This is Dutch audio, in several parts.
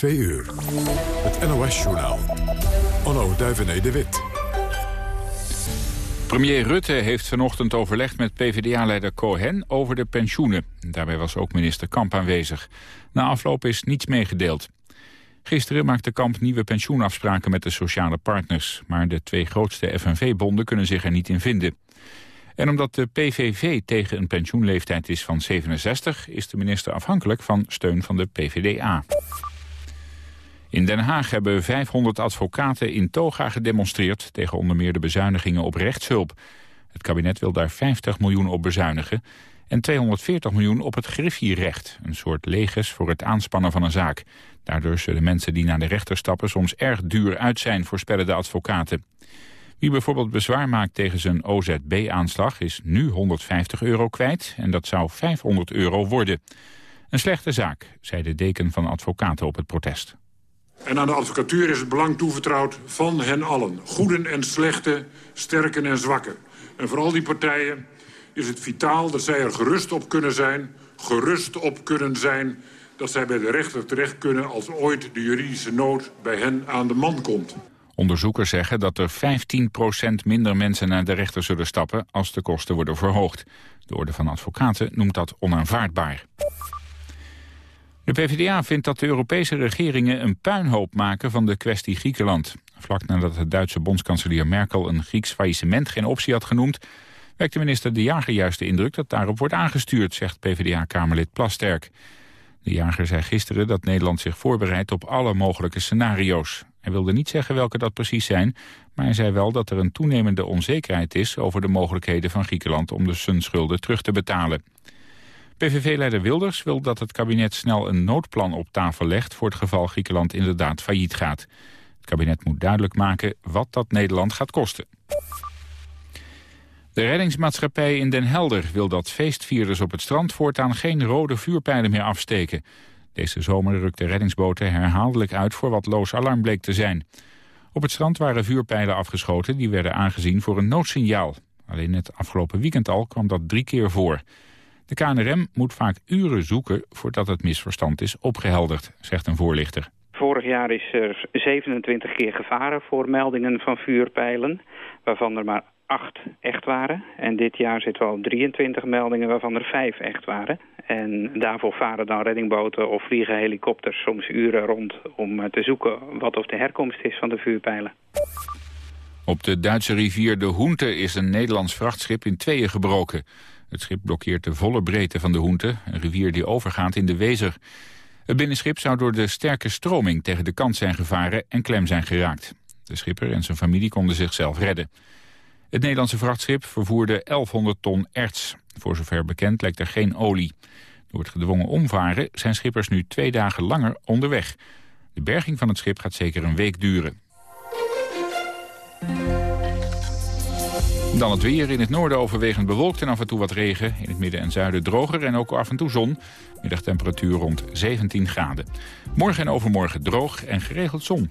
2 uur. Het NOS-journaal. Onno Duivené de Wit. Premier Rutte heeft vanochtend overlegd met PvdA-leider Cohen over de pensioenen. Daarbij was ook minister Kamp aanwezig. Na afloop is niets meegedeeld. Gisteren maakte Kamp nieuwe pensioenafspraken met de sociale partners. Maar de twee grootste FNV-bonden kunnen zich er niet in vinden. En omdat de PVV tegen een pensioenleeftijd is van 67... is de minister afhankelijk van steun van de PVDA. In Den Haag hebben 500 advocaten in toga gedemonstreerd... tegen onder meer de bezuinigingen op rechtshulp. Het kabinet wil daar 50 miljoen op bezuinigen... en 240 miljoen op het griffierecht. Een soort leges voor het aanspannen van een zaak. Daardoor zullen mensen die naar de rechter stappen... soms erg duur uit zijn, voorspellen de advocaten. Wie bijvoorbeeld bezwaar maakt tegen zijn OZB-aanslag... is nu 150 euro kwijt en dat zou 500 euro worden. Een slechte zaak, zei de deken van advocaten op het protest. En aan de advocatuur is het belang toevertrouwd van hen allen. Goeden en slechte, sterken en zwakken. En voor al die partijen is het vitaal dat zij er gerust op kunnen zijn... gerust op kunnen zijn dat zij bij de rechter terecht kunnen... als ooit de juridische nood bij hen aan de man komt. Onderzoekers zeggen dat er 15% minder mensen naar de rechter zullen stappen... als de kosten worden verhoogd. De Orde van Advocaten noemt dat onaanvaardbaar. De PvdA vindt dat de Europese regeringen een puinhoop maken van de kwestie Griekenland. Vlak nadat de Duitse bondskanselier Merkel een Grieks faillissement geen optie had genoemd... wekte minister De Jager juist de indruk dat daarop wordt aangestuurd, zegt PvdA-kamerlid Plasterk. De jager zei gisteren dat Nederland zich voorbereidt op alle mogelijke scenario's. Hij wilde niet zeggen welke dat precies zijn, maar hij zei wel dat er een toenemende onzekerheid is over de mogelijkheden van Griekenland om de zijn schulden terug te betalen. PVV-leider Wilders wil dat het kabinet snel een noodplan op tafel legt... voor het geval Griekenland inderdaad failliet gaat. Het kabinet moet duidelijk maken wat dat Nederland gaat kosten. De reddingsmaatschappij in Den Helder wil dat feestvierders op het strand... voortaan geen rode vuurpijlen meer afsteken. Deze zomer rukten reddingsboten herhaaldelijk uit... voor wat loos alarm bleek te zijn. Op het strand waren vuurpijlen afgeschoten... die werden aangezien voor een noodsignaal. Alleen het afgelopen weekend al kwam dat drie keer voor... De KNRM moet vaak uren zoeken voordat het misverstand is opgehelderd, zegt een voorlichter. Vorig jaar is er 27 keer gevaren voor meldingen van vuurpijlen, waarvan er maar 8 echt waren. En dit jaar zitten we op 23 meldingen, waarvan er 5 echt waren. En daarvoor varen dan reddingboten of vliegen helikopters soms uren rond om eh, te zoeken wat of de herkomst is van de vuurpijlen. Op de Duitse rivier de Hoente is een Nederlands vrachtschip in tweeën gebroken. Het schip blokkeert de volle breedte van de Hoente, een rivier die overgaat in de Wezer. Het binnenschip zou door de sterke stroming tegen de kant zijn gevaren en klem zijn geraakt. De schipper en zijn familie konden zichzelf redden. Het Nederlandse vrachtschip vervoerde 1100 ton erts. Voor zover bekend lijkt er geen olie. Door het gedwongen omvaren zijn schippers nu twee dagen langer onderweg. De berging van het schip gaat zeker een week duren. Dan het weer. In het noorden overwegend bewolkt en af en toe wat regen. In het midden en zuiden droger en ook af en toe zon. Middagtemperatuur rond 17 graden. Morgen en overmorgen droog en geregeld zon.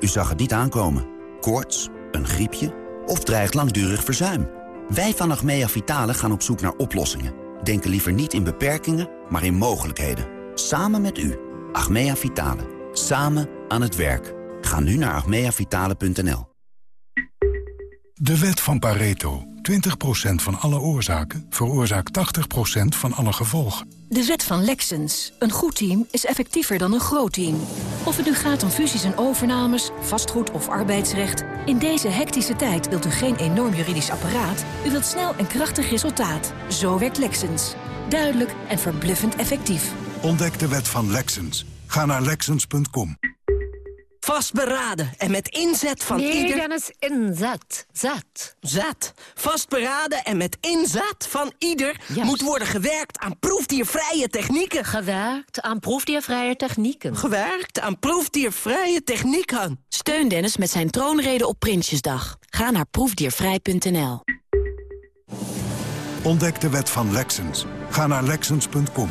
u zag het niet aankomen. Koorts, een griepje of dreigt langdurig verzuim. Wij van Achmea Vitale gaan op zoek naar oplossingen. Denken liever niet in beperkingen, maar in mogelijkheden. Samen met u. Achmea Vitale. Samen aan het werk. Ga nu naar achmeavitale.nl. De wet van Pareto. 20% van alle oorzaken veroorzaakt 80% van alle gevolgen. De wet van Lexens. Een goed team is effectiever dan een groot team. Of het nu gaat om fusies en overnames, vastgoed of arbeidsrecht... in deze hectische tijd wilt u geen enorm juridisch apparaat... u wilt snel en krachtig resultaat. Zo werkt Lexens. Duidelijk en verbluffend effectief. Ontdek de wet van Lexens. Ga naar Lexens.com. Vastberaden en met inzet van nee, ieder... Nee, Dennis, inzet. Zet. Zet. Vastberaden en met inzet van ieder... moet worden gewerkt aan proefdiervrije technieken. Gewerkt aan proefdiervrije technieken. Gewerkt aan proefdiervrije technieken. Steun Dennis met zijn troonrede op Prinsjesdag. Ga naar proefdiervrij.nl. Ontdek de wet van Lexens. Ga naar Lexens.com.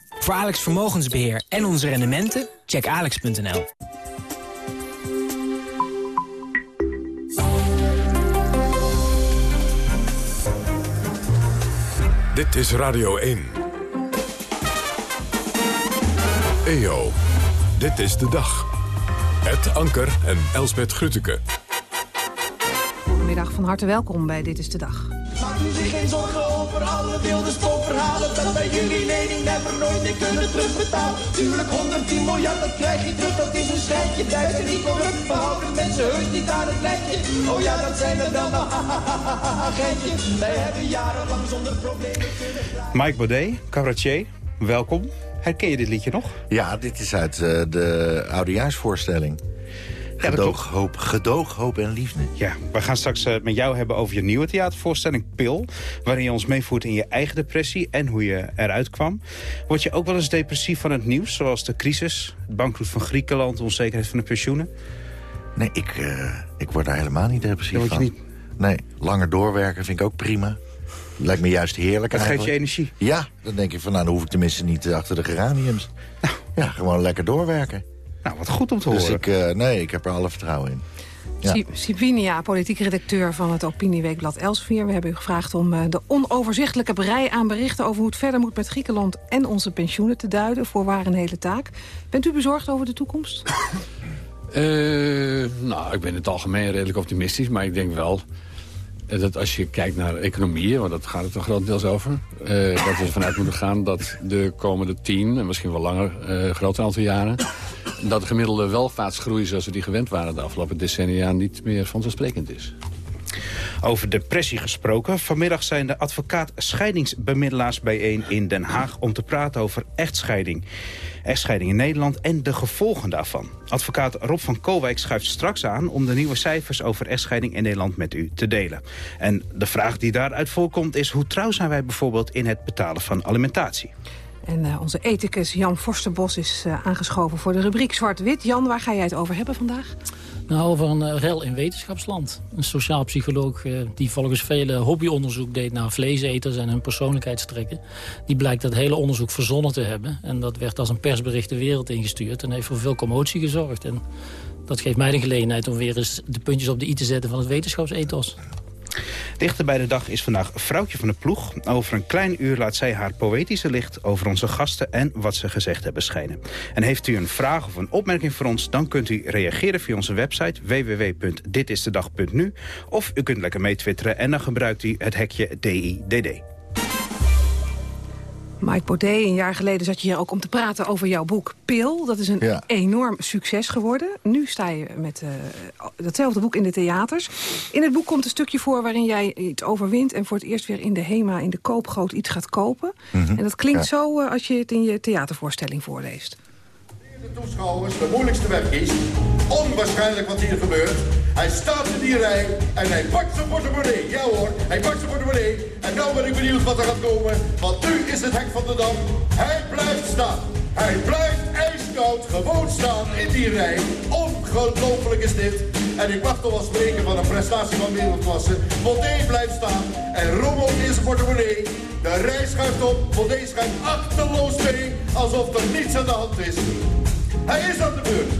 Voor Alex Vermogensbeheer en onze rendementen, check alex.nl. Dit is Radio 1. EO, dit is de dag. Het Anker en Elsbet Grütke. Goedemiddag, van harte welkom bij Dit is de Dag. Maak u zich geen zorgen over alle wilde spookverhalen. Dat bij jullie lening never nooit meer kunnen terugbetalen. Tuurlijk 110 miljard, dat krijg je terug, dat is een schijntje. Duizend niet corrupt, we houden mensen heus niet aan het lijntje. Oh ja, dat zijn er dan, agentje. Wij hebben jarenlang zonder problemen kunnen. Mike Baudet, cabaretier, welkom. Herken je dit liedje nog? Ja, dit is uit uh, de oudejaarsvoorstelling. Gedoog, hoop, gedoog, hoop en liefde. Ja, we gaan straks uh, met jou hebben over je nieuwe theatervoorstelling Pil. Waarin je ons meevoert in je eigen depressie en hoe je eruit kwam. Word je ook wel eens depressief van het nieuws, zoals de crisis, het bankroet van Griekenland, de onzekerheid van de pensioenen? Nee, ik, uh, ik word daar helemaal niet depressief van. Niet... Nee, langer doorwerken vind ik ook prima. Lijkt me juist heerlijk Dat geeft je energie? Ja, dan denk je van nou, dan hoef ik tenminste niet achter de geraniums. Nou. Ja, gewoon lekker doorwerken. Nou, wat goed om te dus horen. Ik, uh, nee, ik heb er alle vertrouwen in. Ja. Sipinia, politiek redacteur van het opinieweekblad Elsevier. We hebben u gevraagd om uh, de onoverzichtelijke brei aan berichten... over hoe het verder moet met Griekenland en onze pensioenen te duiden. Voorwaar een hele taak. Bent u bezorgd over de toekomst? Uh, nou, ik ben in het algemeen redelijk optimistisch. Maar ik denk wel dat als je kijkt naar economieën, want dat gaat het er grotendeels over... Uh, dat we ervan uit moeten gaan dat de komende tien, en misschien wel langer, uh, groter aantal jaren... dat de gemiddelde welvaartsgroei zoals we die gewend waren de afgelopen decennia niet meer vanzelfsprekend is. Over depressie gesproken. Vanmiddag zijn de advocaat scheidingsbemiddelaars bijeen in Den Haag... om te praten over echtscheiding. Echtscheiding in Nederland en de gevolgen daarvan. Advocaat Rob van Koolwijk schuift straks aan... om de nieuwe cijfers over echtscheiding in Nederland met u te delen. En de vraag die daaruit voorkomt is... hoe trouw zijn wij bijvoorbeeld in het betalen van alimentatie? En uh, onze ethicus Jan Forsterbos is uh, aangeschoven voor de rubriek Zwart-Wit. Jan, waar ga jij het over hebben vandaag? Nou, over een uh, rel in wetenschapsland. Een sociaal psycholoog die volgens vele hobbyonderzoek deed naar vleeseters en hun persoonlijkheidstrekken. Die blijkt dat hele onderzoek verzonnen te hebben. En dat werd als een persbericht de wereld ingestuurd en heeft voor veel commotie gezorgd. En dat geeft mij de gelegenheid om weer eens de puntjes op de i te zetten van het wetenschapsethos. Dichter bij de dag is vandaag Vrouwtje van de Ploeg. Over een klein uur laat zij haar poëtische licht over onze gasten en wat ze gezegd hebben schijnen. En heeft u een vraag of een opmerking voor ons, dan kunt u reageren via onze website www.ditistedag.nu of u kunt lekker mee twitteren en dan gebruikt u het hekje DIDD. Mike Baudet, een jaar geleden zat je hier ook om te praten over jouw boek Pil. Dat is een ja. enorm succes geworden. Nu sta je met uh, datzelfde boek in de theaters. In het boek komt een stukje voor waarin jij iets overwint... en voor het eerst weer in de HEMA, in de koopgoot, iets gaat kopen. Mm -hmm. En dat klinkt ja. zo uh, als je het in je theatervoorstelling voorleest. De toeschouwers de moeilijkste weg. Onwaarschijnlijk wat hier gebeurt. Hij staat in die rij en hij pakt zijn portemonnee. Ja hoor, hij pakt zijn portemonnee. En nou ben ik benieuwd wat er gaat komen. Want nu is het hek van de dam. Hij blijft staan. Hij blijft ijskoud gewoon staan in die rij. Ongelooflijk is dit. En ik mag toch wel spreken van een prestatie van wereldklasse. Baudet blijft staan en rommelt in zijn portemonnee. De rij schuift op, Baudet schuift achterloos mee. Alsof er niets aan de hand is. Hij is aan de beurt.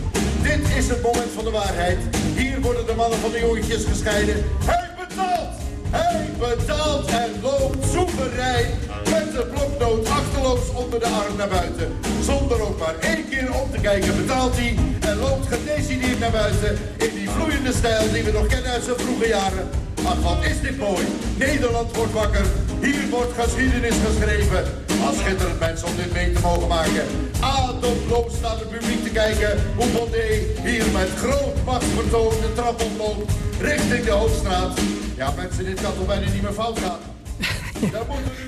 Dit is het moment van de waarheid. Hier worden de mannen van de jongetjes gescheiden. Hij betaalt! Hij betaalt en loopt soeverein met de bloknoot achterloos onder de arm naar buiten. Zonder ook maar één keer om te kijken betaalt hij. en loopt gedecideerd naar buiten in die vloeiende stijl die we nog kennen uit zijn vroege jaren. Ach, wat is dit mooi. Nederland wordt wakker. Hier wordt geschiedenis geschreven. Als schitterend mensen om dit mee te mogen maken. Ademloos staat het publiek te kijken hoe Bondé hier met groot machtsvertoon de trap oploopt richting de Hoofdstraat. Ja, mensen, dit kan toch bijna niet meer fout gaan.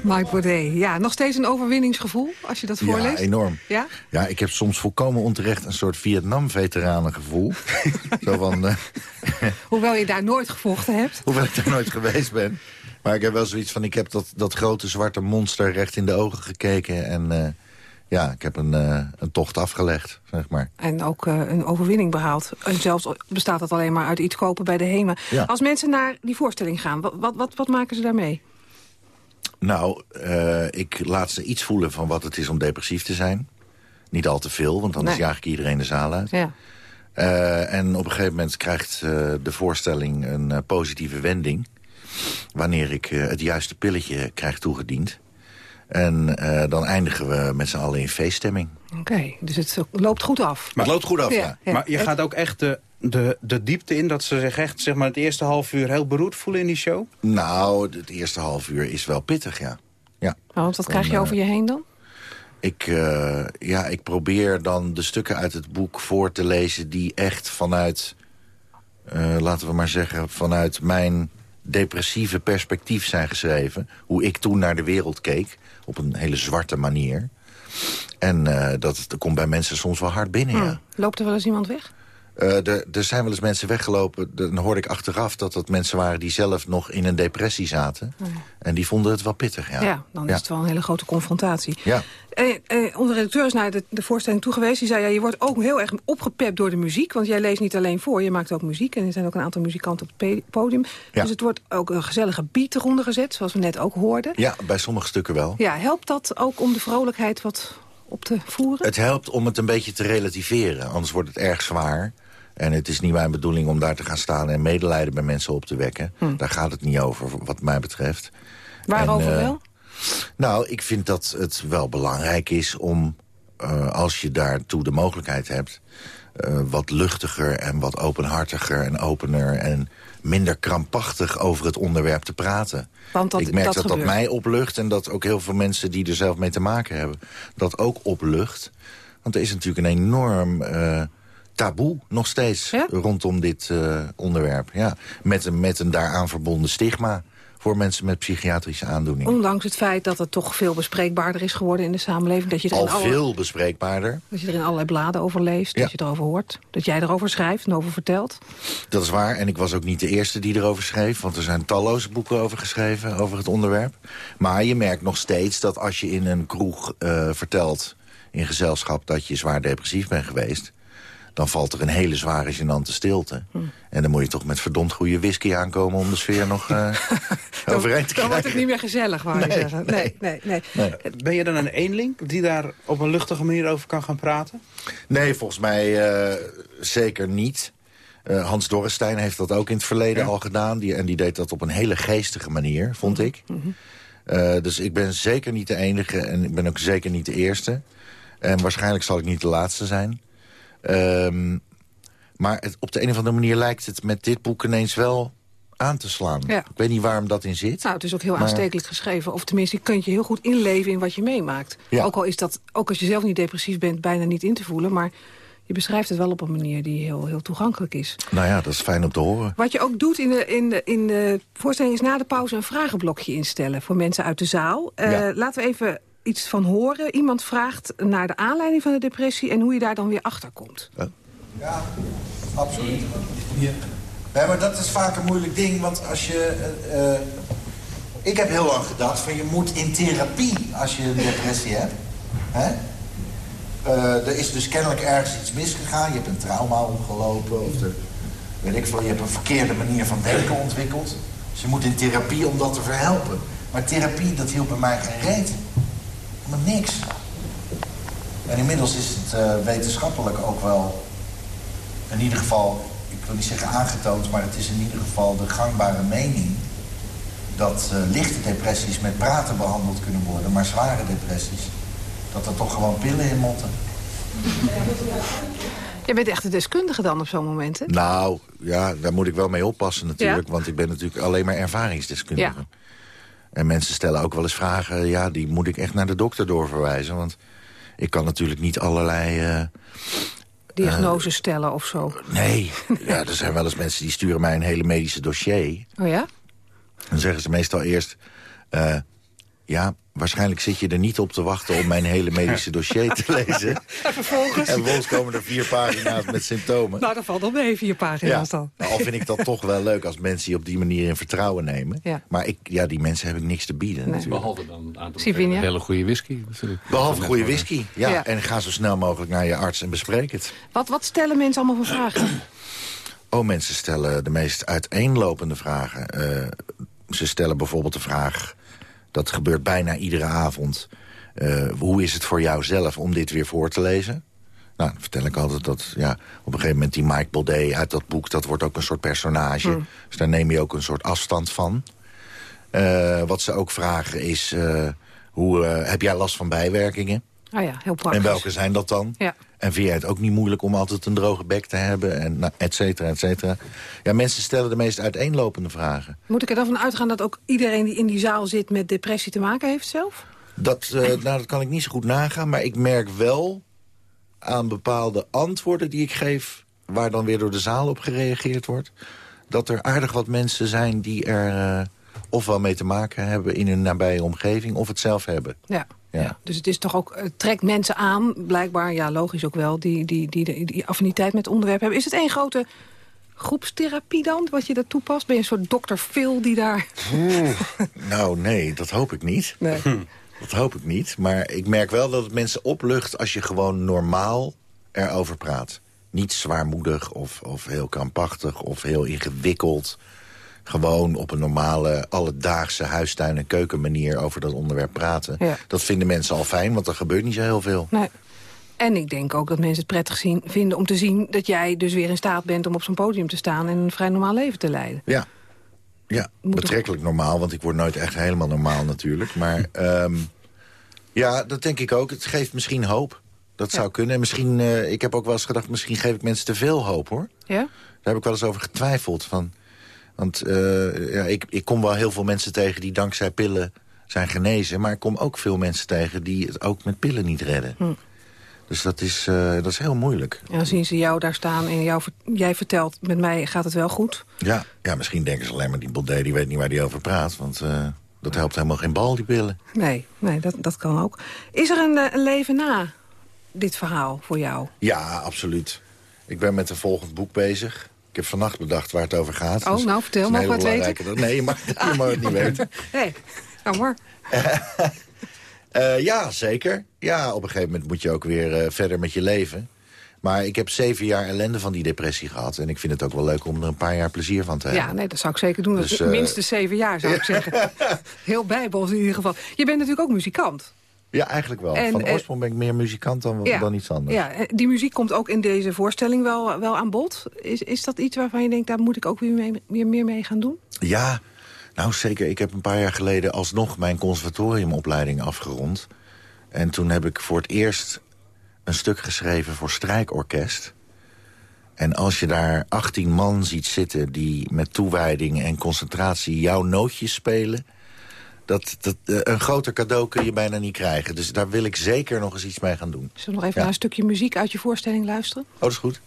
Mike Baudet, ja, nog steeds een overwinningsgevoel als je dat voorleest? Ja, enorm. Ja? Ja, ik heb soms volkomen onterecht een soort Vietnam-veteranengevoel. Zo van... Uh, Hoewel je daar nooit gevochten hebt. Hoewel ik daar nooit geweest ben. Maar ik heb wel zoiets van, ik heb dat, dat grote zwarte monster recht in de ogen gekeken. En uh, ja, ik heb een, uh, een tocht afgelegd, zeg maar. En ook een overwinning behaald. En zelfs bestaat dat alleen maar uit iets kopen bij de HEMA. Ja. Als mensen naar die voorstelling gaan, wat, wat, wat, maken ze daarmee? Nou, uh, ik laat ze iets voelen van wat het is om depressief te zijn. Niet al te veel, want anders nee. jaag ik iedereen de zaal uit. Ja. En op een gegeven moment krijgt de voorstelling een positieve wending. Wanneer ik het juiste pilletje krijg toegediend. En dan eindigen we met z'n allen in feeststemming. Oké, okay, dus het loopt goed af. Maar het loopt goed af, ja. ja. ja. Maar je gaat ook echt de, de, de diepte in... dat ze zich echt zeg maar, het eerste half uur heel beroerd voelen in die show? Nou, het eerste half uur is wel pittig, ja. ja. Oh, want wat krijg je over je heen dan? Ik, uh, ja, ik probeer dan de stukken uit het boek voor te lezen... die echt vanuit, uh, laten we maar zeggen... vanuit mijn depressieve perspectief zijn geschreven. Hoe ik toen naar de wereld keek. Op een hele zwarte manier. En uh, dat, dat komt bij mensen soms wel hard binnen, hmm. ja. Loopt er wel eens iemand weg? Uh, er, er zijn wel eens mensen weggelopen. Dan hoorde ik achteraf dat dat mensen waren die zelf nog in een depressie zaten. Ja. En die vonden het wel pittig, ja. Ja, dan is het wel een hele grote confrontatie. Ja. Eh, eh, onze redacteur is naar de, de voorstelling toe geweest. Die zei, ja, je wordt ook heel erg opgepept door de muziek. Want jij leest niet alleen voor, je maakt ook muziek. En er zijn ook een aantal muzikanten op het podium. Ja. Dus het wordt ook een gezellige beat eronder gezet, zoals we net ook hoorden. Ja, bij sommige stukken wel. Ja, helpt dat ook om de vrolijkheid wat op te voeren? Het helpt om het een beetje te relativeren. Anders wordt het erg zwaar. En het is niet mijn bedoeling om daar te gaan staan en medelijden bij mensen op te wekken. Hm. Daar gaat het niet over, wat mij betreft. Waarover en, uh, wel? Nou, ik vind dat het wel belangrijk is om, uh, als je daartoe de mogelijkheid hebt... Uh, wat luchtiger en wat openhartiger en opener... en minder krampachtig over het onderwerp te praten. Want dat, ik merk dat dat dat, mij oplucht en dat ook heel veel mensen die er zelf mee te maken hebben... dat ook oplucht. Want er is natuurlijk een enorm uh, taboe nog steeds ja? rondom dit uh, onderwerp. Ja, met, een, met een daaraan verbonden stigma voor mensen met psychiatrische aandoeningen. Ondanks het feit dat het toch veel bespreekbaarder is geworden in de samenleving. Dat je er Al in alle, veel bespreekbaarder. Dat je er in allerlei bladen over leest, Ja. dat je erover hoort. Dat jij erover schrijft en over vertelt. Dat is waar. En ik was ook niet de eerste die erover schreef. Want er zijn talloze boeken over geschreven, over het onderwerp. Maar je merkt nog steeds dat als je in een kroeg uh, vertelt... in gezelschap dat je zwaar depressief bent geweest... dan valt er een hele zware, gênante stilte. Hm. En dan moet je toch met verdomd goede whisky aankomen... om de sfeer nog uh, overeind te krijgen. Dan wordt het niet meer gezellig, wou je Nee, zeggen. Nee, nee, nee. Nee. Ben je dan een eenling die daar op een luchtige manier over kan gaan praten? Nee, volgens mij uh, zeker niet. Uh, Hans Dorrestein heeft dat ook in het verleden Ja. al gedaan. Die, en die deed dat op een hele geestige manier, vond ik. Uh, dus ik ben zeker niet de enige en ik ben ook zeker niet de eerste. En waarschijnlijk zal ik niet de laatste zijn. Um, maar het, op de een of andere manier lijkt het met dit boek ineens wel aan te slaan. Ja. Ik weet niet waarom dat in zit. Nou, het is ook heel Maar- aanstekelijk geschreven. Of tenminste, je kunt je heel goed inleven in wat je meemaakt. Ja. Ook al is dat, ook als je zelf niet depressief bent, bijna niet in te voelen. Maar je beschrijft het wel op een manier die heel, heel toegankelijk is. Nou ja, dat is fijn om te horen. Wat je ook doet in de, in de, in de voorstelling is na de pauze een vragenblokje instellen voor mensen uit de zaal. Ja. Laten we even iets van horen. Iemand vraagt naar de aanleiding van de depressie en hoe je daar dan weer achter komt. Ja, absoluut. Nee, maar dat is vaak een moeilijk ding, want als je... eh, eh, ik heb heel lang gedacht van je moet in therapie als je een depressie hebt. Hè? Eh, er is dus kennelijk ergens iets misgegaan. Je hebt een trauma opgelopen of er, weet ik veel, je hebt een verkeerde manier van denken ontwikkeld. Dus je moet in therapie om dat te verhelpen. Maar therapie, dat hielp bij mij geen reet. Helemaal niks. En inmiddels is het eh, wetenschappelijk ook wel in ieder geval, ik wil niet zeggen aangetoond, maar het is in ieder geval de gangbare mening dat eh, lichte depressies met praten behandeld kunnen worden, maar zware depressies, dat er toch gewoon pillen in moeten. Je bent echt de deskundige dan op zo'n moment, hè? Nou, ja, daar moet ik wel mee oppassen natuurlijk. Want ik ben natuurlijk alleen maar ervaringsdeskundige. Ja. En mensen stellen ook wel eens vragen... ja, die moet ik echt naar de dokter doorverwijzen. Want ik kan natuurlijk niet allerlei... eh, Diagnose stellen of zo. nee, ja, er zijn wel eens mensen die sturen mij een hele medische dossier. Oh ja? Dan zeggen ze meestal eerst... eh, ja, waarschijnlijk zit je er niet op te wachten om mijn hele medische dossier te lezen. En vervolgens? En vervolgens komen er vier pagina's met symptomen. Nou, dat valt nog mee, vier pagina's dan. Nou, al vind ik dat toch wel leuk als mensen je op die manier in vertrouwen nemen. Ja. Maar ik, ja, die mensen heb ik niks te bieden natuurlijk. Behalve dan een hele goede whisky. natuurlijk. Behalve goede whisky. Ja, Ja. en ga zo snel mogelijk naar je arts en bespreek het. Wat, wat stellen mensen allemaal voor vragen? Oh, mensen stellen de meest uiteenlopende vragen. Eh, ze stellen bijvoorbeeld de vraag... dat gebeurt bijna iedere avond... eh, hoe is het voor jou zelf om dit weer voor te lezen? Nou, dan vertel ik altijd dat ja, op een gegeven moment die Mike Baudet uit dat boek... dat wordt ook een soort personage. Hmm. Dus daar neem je ook een soort afstand van. Eh, wat ze ook vragen is... eh, hoe, heb jij last van bijwerkingen? Ah ja, heel praktisch. En welke zijn dat dan? Ja. En vind jij het ook niet moeilijk om altijd een droge bek te hebben? En nou, et cetera, et cetera. Ja, mensen stellen de meest uiteenlopende vragen. Moet ik er dan van uitgaan dat ook iedereen die in die zaal zit... met depressie te maken heeft zelf? Dat, eh, nou, dat kan ik niet zo goed nagaan, maar ik merk wel aan bepaalde antwoorden die ik geef... waar dan weer door de zaal op gereageerd wordt... dat er aardig wat mensen zijn die er eh, ofwel mee te maken hebben... in hun nabije omgeving, of het zelf hebben. Ja. Ja. Dus het is toch ook, het trekt mensen aan, blijkbaar, ja, logisch ook wel... die, die, die, die, die affiniteit met het onderwerp hebben. Is het één grote groepstherapie dan, wat je daar toepast? Ben je een soort dokter Phil die daar... Oeh, nou, nee, dat hoop ik niet. Nee. Dat hoop ik niet. Maar ik merk wel dat het mensen oplucht als je gewoon normaal erover praat. Niet zwaarmoedig of, of heel krampachtig of heel ingewikkeld. Gewoon op een normale, alledaagse huistuin- en keukenmanier over dat onderwerp praten. Ja. Dat vinden mensen al fijn, want er gebeurt niet zo heel veel. Nee. En ik denk ook dat mensen het prettig zien, vinden om te zien... dat jij dus weer in staat bent om op zo'n podium te staan... en een vrij normaal leven te leiden. Ja, ja betrekkelijk normaal, want ik word nooit echt helemaal normaal natuurlijk. Maar ehm, ja, dat denk ik ook. Het geeft misschien hoop. Dat zou kunnen. En misschien, eh, ik heb ook wel eens gedacht, misschien geef ik mensen te veel hoop, hoor. Ja? Daar heb ik wel eens over getwijfeld. Van, want eh, ja, ik, ik kom wel heel veel mensen tegen die dankzij pillen zijn genezen. Maar ik kom ook veel mensen tegen die het ook met pillen niet redden. Hm. Dus dat is, eh, dat is heel moeilijk. En dan zien ze jou daar staan en jou, jij vertelt... met mij gaat het wel goed. Ja, ja, misschien denken ze alleen maar die Baudet, die weet niet waar die over praat. Want eh, dat helpt helemaal geen bal, die pillen. Nee, nee dat, dat kan ook. Is er een, een leven na dit verhaal voor jou? Ja, absoluut. Ik ben met een volgend boek bezig. Ik heb vannacht bedacht waar het over gaat. Oh, nou, vertel, hele het weten? Nee, je mag, je mag het niet weten. Nee, nou maar. Eh, ja, zeker. Ja, op een gegeven moment moet je ook weer eh, verder met je leven. Maar ik heb zeven jaar ellende van die depressie gehad. En ik vind het ook wel leuk om er een paar jaar plezier van te hebben. Ja, nee, dat zou ik zeker doen. Dus, eh, minstens zeven jaar, zou ik zeggen. Heel bijbels in ieder geval. Je bent natuurlijk ook muzikant. Ja, eigenlijk wel. En, van eh, oorsprong ben ik meer muzikant dan, Ja. dan iets anders. Ja, eh, die muziek komt ook in deze voorstelling wel, wel aan bod. Is, is dat iets waarvan je denkt, daar moet ik ook weer, mee, weer meer mee gaan doen? Ja, nou zeker. Ik heb een paar jaar geleden alsnog mijn conservatoriumopleiding afgerond. En toen heb ik voor het eerst een stuk geschreven voor strijkorkest. En als je daar 18 man ziet zitten die met toewijding en concentratie jouw nootjes spelen... Dat, dat, eh, een groter cadeau kun je bijna niet krijgen. Dus daar wil ik zeker nog eens iets mee gaan doen. Zullen we nog even Ja. naar een stukje muziek uit je voorstelling luisteren? Oh, dat is goed.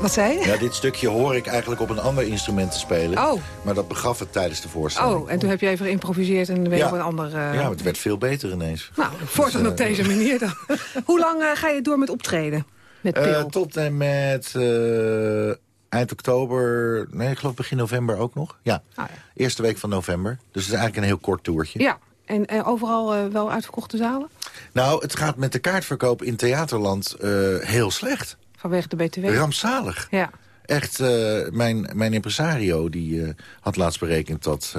Wat zei je? Ja, dit stukje hoor ik eigenlijk op een ander instrument te spelen. Oh. Maar dat begaf het tijdens de voorstelling. Oh, en toen heb je even geïmproviseerd en je Ja. op een ander... eh, Ja, het werd veel beter ineens. Nou, voortaan Dus, op eh, deze manier dan. Hoe lang eh, ga je door met optreden? Met Eh, Pil? tot en met eh, eind oktober... Nee, ik geloof begin november ook nog. Ja, Ah, eerste week van november. Dus het is eigenlijk een heel kort toertje. ja, en eh, overal eh, wel uitverkochte zalen? Nou, het gaat met de kaartverkoop in Theaterland eh, heel slecht. Vanwege de BTW? Rampzalig. Ja. echt, uh, mijn, mijn impresario die uh, had laatst berekend... dat,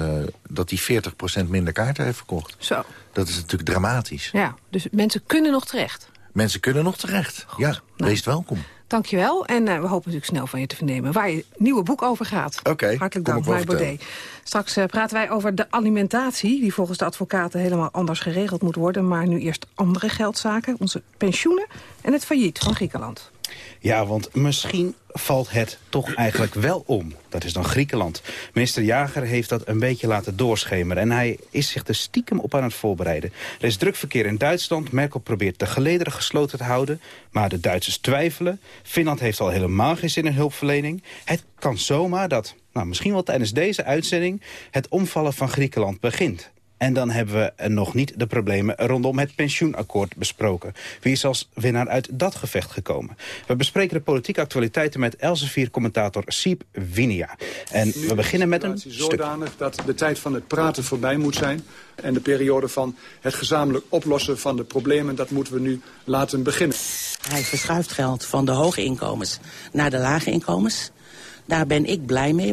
dat hij 40% minder kaarten heeft verkocht. Zo. Dat is natuurlijk dramatisch. Ja, dus mensen kunnen nog terecht. Mensen kunnen nog terecht. Goed. Ja, nou. wees welkom. Dankjewel. En uh, we hopen natuurlijk snel van je te vernemen waar je nieuwe boek over gaat. Oké, okay, Hartelijk dank, Mai Baudet. Straks uh, praten wij over de alimentatie... die volgens de advocaten helemaal anders geregeld moet worden. Maar nu eerst andere geldzaken, onze pensioenen... en het failliet van Griekenland. Ja, want misschien valt het toch eigenlijk wel om. Dat is dan Griekenland. Minister Jager heeft dat een beetje laten doorschemeren... en hij is zich er stiekem op aan het voorbereiden. Er is druk verkeer in Duitsland. Merkel probeert de gelederen gesloten te houden. Maar de Duitsers twijfelen. Finland heeft al helemaal geen zin in hulpverlening. Het kan zomaar dat, nou, misschien wel tijdens deze uitzending... het omvallen van Griekenland begint. En dan hebben we nog niet de problemen rondom het pensioenakkoord besproken. Wie is als winnaar uit dat gevecht gekomen? We bespreken de politieke actualiteiten met Elsevier-commentator Siep Winia. En we beginnen met een stuk. zodanig dat de tijd van het praten voorbij moet zijn. En de periode van het gezamenlijk oplossen van de problemen... dat moeten we nu laten beginnen. Hij verschuift geld van de hoge inkomens naar de lage inkomens. Daar ben ik blij mee.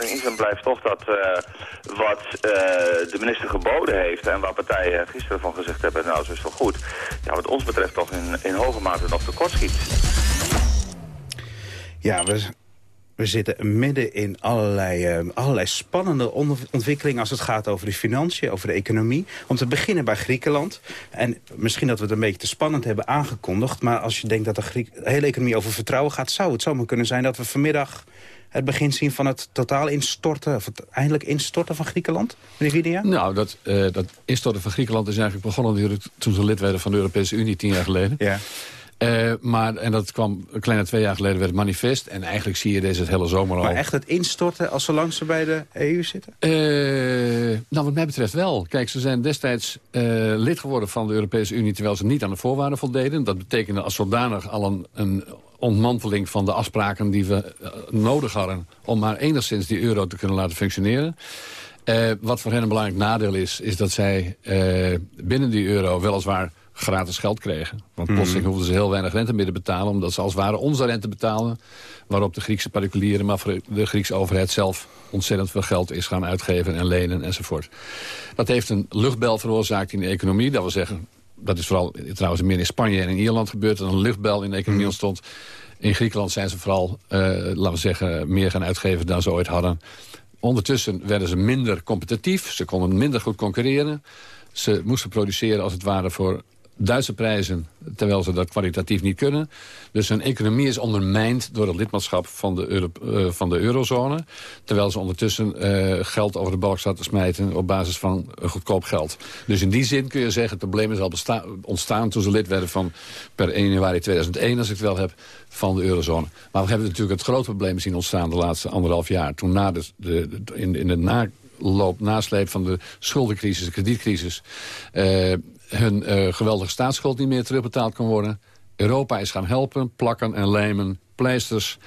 Is blijft toch dat uh, wat uh, de minister geboden heeft... en waar partijen gisteren van gezegd hebben, nou, zo is toch goed... ja, wat ons betreft toch in, in hoge mate nog tekort schiet. Ja, we, we zitten midden in allerlei, uh, allerlei spannende ontwikkelingen... als het gaat over de financiën, over de economie. Om te beginnen bij Griekenland. En misschien dat we het een beetje te spannend hebben aangekondigd... maar als je denkt dat de, Griek, de hele economie over vertrouwen gaat... zou het zomaar kunnen zijn dat we vanmiddag het begin zien van het totaal instorten... of het eindelijk instorten van Griekenland, meneer Widia? Nou, dat, uh, dat instorten van Griekenland is eigenlijk begonnen... toen ze lid werden van de Europese Unie tien jaar geleden. Ja. Uh, maar, en dat kwam een kleine twee jaar geleden werd het manifest. En eigenlijk zie je deze het hele zomer al. Maar echt het instorten als zolang ze bij de EU zitten? Uh, nou, wat mij betreft wel. Kijk, ze zijn destijds uh, lid geworden van de Europese Unie... terwijl ze niet aan de voorwaarden voldeden. Dat betekende als zodanig al een, een ontmanteling van de afspraken die we nodig hadden... om maar enigszins die euro te kunnen laten functioneren. Wat voor hen een belangrijk nadeel is, is dat zij binnen die euro weliswaar gratis geld kregen. Want mhm. plotseling mm. hoefden ze heel weinig rente meer te betalen... omdat ze als het ware onze rente betalen... waarop de Griekse particulieren, maar de Griekse overheid zelf... ontzettend veel geld is gaan uitgeven en lenen enzovoort. Dat heeft een luchtbel veroorzaakt in de economie. Dat wil zeggen, dat is vooral trouwens meer in Spanje en in Ierland gebeurd... dat een luchtbel in de economie mm. ontstond. In Griekenland zijn ze vooral, uh, laten we zeggen, meer gaan uitgeven dan ze ooit hadden. Ondertussen werden ze minder competitief. Ze konden minder goed concurreren. Ze moesten produceren als het ware voor Duitse prijzen, terwijl ze dat kwalitatief niet kunnen. Dus hun economie is ondermijnd door het lidmaatschap van de, uh, van de eurozone. Terwijl ze ondertussen uh, geld over de balk zaten te smijten op basis van goedkoop geld. Dus in die zin kun je zeggen, het probleem is al ontstaan toen ze lid werden van per 1 januari 2001, als ik het wel heb, van de eurozone. Maar we hebben natuurlijk het grote probleem zien ontstaan de laatste anderhalf jaar. Toen na de, de, in, in de naloop, nasleep van de schuldencrisis, de kredietcrisis... Uh, hun uh, geweldige staatsschuld niet meer terugbetaald kan worden. Europa is gaan helpen, plakken en lijmen, pleisters.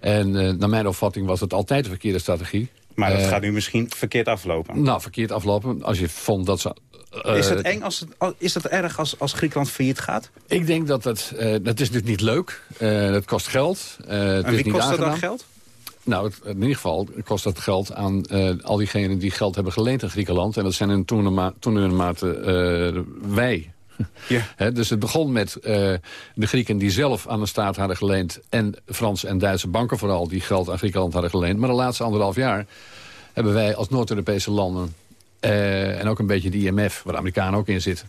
En uh, naar mijn opvatting was het altijd de verkeerde strategie. Maar dat uh, gaat nu misschien verkeerd aflopen. Nou, verkeerd aflopen. Als je vond dat ze... Uh, is het eng als het, is het erg als, als Griekenland failliet gaat? Ik denk dat het... Uh, dat is natuurlijk niet leuk. Het kost geld. en wie kost aangenaam. er dan geld? Nou, in ieder geval kost dat geld aan uh, al diegenen die geld hebben geleend in Griekenland. En dat zijn in toenemende mate uh, wij. Ja. He, dus het begon met uh, de Grieken die zelf aan de staat hadden geleend... en Franse en Duitse banken vooral die geld aan Griekenland hadden geleend. Maar de laatste anderhalf jaar hebben wij als Noord-Europese landen... en ook een beetje de IMF, waar de Amerikanen ook in zitten...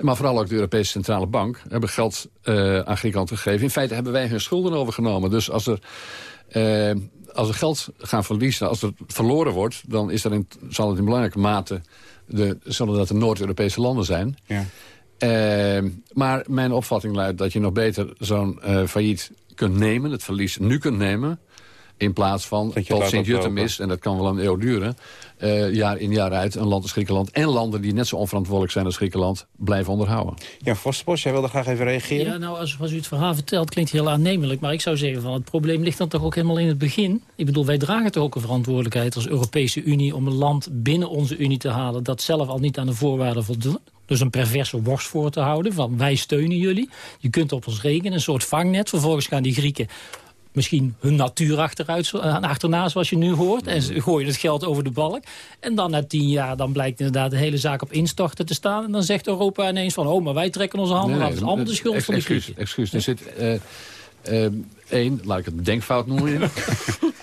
Maar vooral ook de Europese Centrale Bank hebben geld aan Griekenland gegeven. In feite hebben wij hun schulden overgenomen. Dus als er als we geld gaan verliezen, als het verloren wordt... dan is dat in, zal het in belangrijke mate de, zullen dat de Noord-Europese landen zijn. Ja. Uh, maar mijn opvatting luidt dat je nog beter zo'n uh, failliet kunt nemen... het verlies nu kunt nemen... In plaats van tot Sint-Jutem is, en dat kan wel een eeuw duren... Uh, jaar in jaar uit een land als Griekenland... en landen die net zo onverantwoordelijk zijn als Griekenland... blijven onderhouden. Ja, Vosbos, jij wilde graag even reageren? Ja, nou, als, als u het verhaal vertelt, klinkt heel aannemelijk. Maar ik zou zeggen, van het probleem ligt dan toch ook helemaal in het begin. Ik bedoel, wij dragen toch ook een verantwoordelijkheid als Europese Unie... om een land binnen onze Unie te halen... dat zelf al niet aan de voorwaarden voldoet. Dus een perverse worst voor te houden van wij steunen jullie. Je kunt op ons rekenen, een soort vangnet. Vervolgens gaan die Grieken misschien hun natuur achteruit, achterna, zoals je nu hoort. En ze gooien het geld over de balk. En dan na tien jaar dan blijkt inderdaad de hele zaak op instorten te staan. En dan zegt Europa ineens van, oh, maar wij trekken onze handen af. Dat is allemaal de schuld van de crisis. Excuus, er zit... Eén, laat ik het denkfout noemen.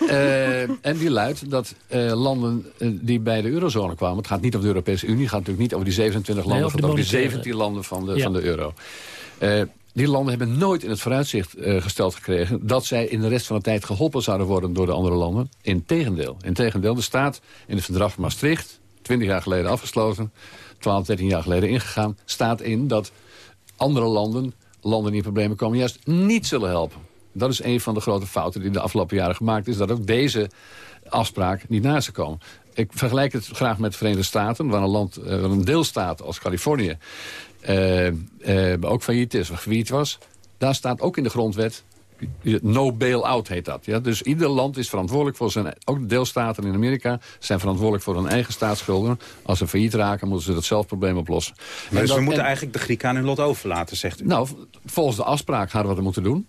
uh, en die luidt dat uh, landen uh, die bij de eurozone kwamen... het gaat niet over de Europese Unie, het gaat natuurlijk niet over die 27 landen... het gaat over die 17 landen van de, ja. van de euro. Die landen hebben nooit in het vooruitzicht gesteld gekregen... dat zij in de rest van de tijd geholpen zouden worden door de andere landen. Integendeel. Integendeel, er staat in het verdrag van Maastricht... 20 jaar geleden afgesloten, 12, 13 jaar geleden ingegaan... staat in dat andere landen landen die in problemen komen juist niet zullen helpen. Dat is een van de grote fouten die de afgelopen jaren gemaakt is. Dat ook deze afspraak niet naast ze komen. Ik vergelijk het graag met de Verenigde Staten, waar een, land, waar een deelstaat als Californië ook failliet is, of failliet was. Daar staat ook in de grondwet No bail-out heet dat. Ja? Dus ieder land is verantwoordelijk voor zijn... Ook de deelstaten in Amerika zijn verantwoordelijk voor hun eigen staatsschulden. Als ze failliet raken, moeten ze dat zelf probleem oplossen. Maar dus we moeten eigenlijk de Grieken aan hun lot overlaten, zegt u? Nou, volgens de afspraak hadden we dat moeten doen.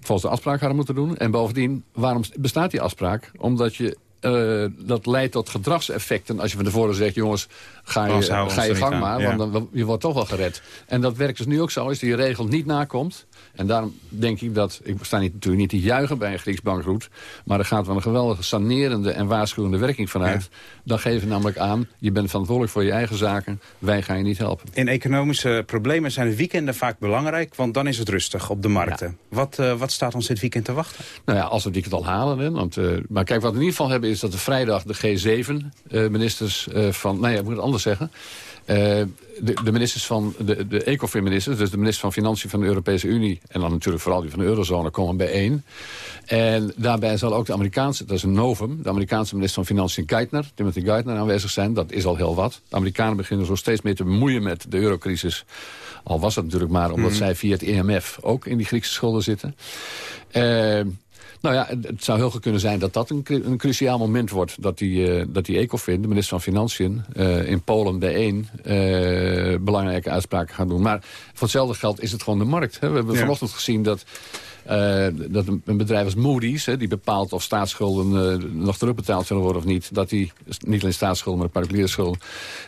Volgens de afspraak hadden we moeten doen. En bovendien, waarom bestaat die afspraak? Omdat je uh, dat leidt tot gedragseffecten. Als je van tevoren zegt, jongens, ga je, ga je gang maar. Ja. Want dan, je wordt toch wel gered. En dat werkt dus nu ook zo. Als die regel niet nakomt, en daarom denk ik dat... Ik sta niet, natuurlijk niet te juichen bij een Grieks bankroet... maar er gaat wel een geweldige sanerende en waarschuwende werking vanuit. Ja. Dan geven namelijk aan... je bent verantwoordelijk voor je eigen zaken. Wij gaan je niet helpen. In economische problemen zijn de weekenden vaak belangrijk... want dan is het rustig op de markten. Ja. Wat, uh, wat staat ons dit weekend te wachten? Nou ja, als we het weekend al halen. Hè, want, uh, maar kijk, wat we in ieder geval hebben... is dat de vrijdag de G7-ministers uh, van... Nou ja, ik moet het anders zeggen... Uh, de, de, ministers van de, de ECOFIN-ministers, dus de minister van Financiën van de Europese Unie... en dan natuurlijk vooral die van de eurozone, komen bijeen. En daarbij zal ook de Amerikaanse, dat is een novum... de Amerikaanse minister van Financiën Geithner, Timothy Geithner, aanwezig zijn. Dat is al heel wat. De Amerikanen beginnen zo steeds meer te bemoeien met de eurocrisis. Al was dat natuurlijk maar omdat mm. zij via het IMF ook in die Griekse schulden zitten. Uh, nou ja, het zou heel goed kunnen zijn dat dat een, een cruciaal moment wordt. Dat die, uh, dat die ECOFIN, de minister van Financiën, uh, in Polen bijeen uh, belangrijke uitspraken gaan doen. Maar voor hetzelfde geld is het gewoon de markt. Hè. We hebben ja. vanochtend gezien dat uh, dat een, een, bedrijf als Moody's, hè, die bepaalt of staatsschulden uh, nog terugbetaald zullen worden of niet, dat die, niet alleen staatsschulden, maar particuliere schulden,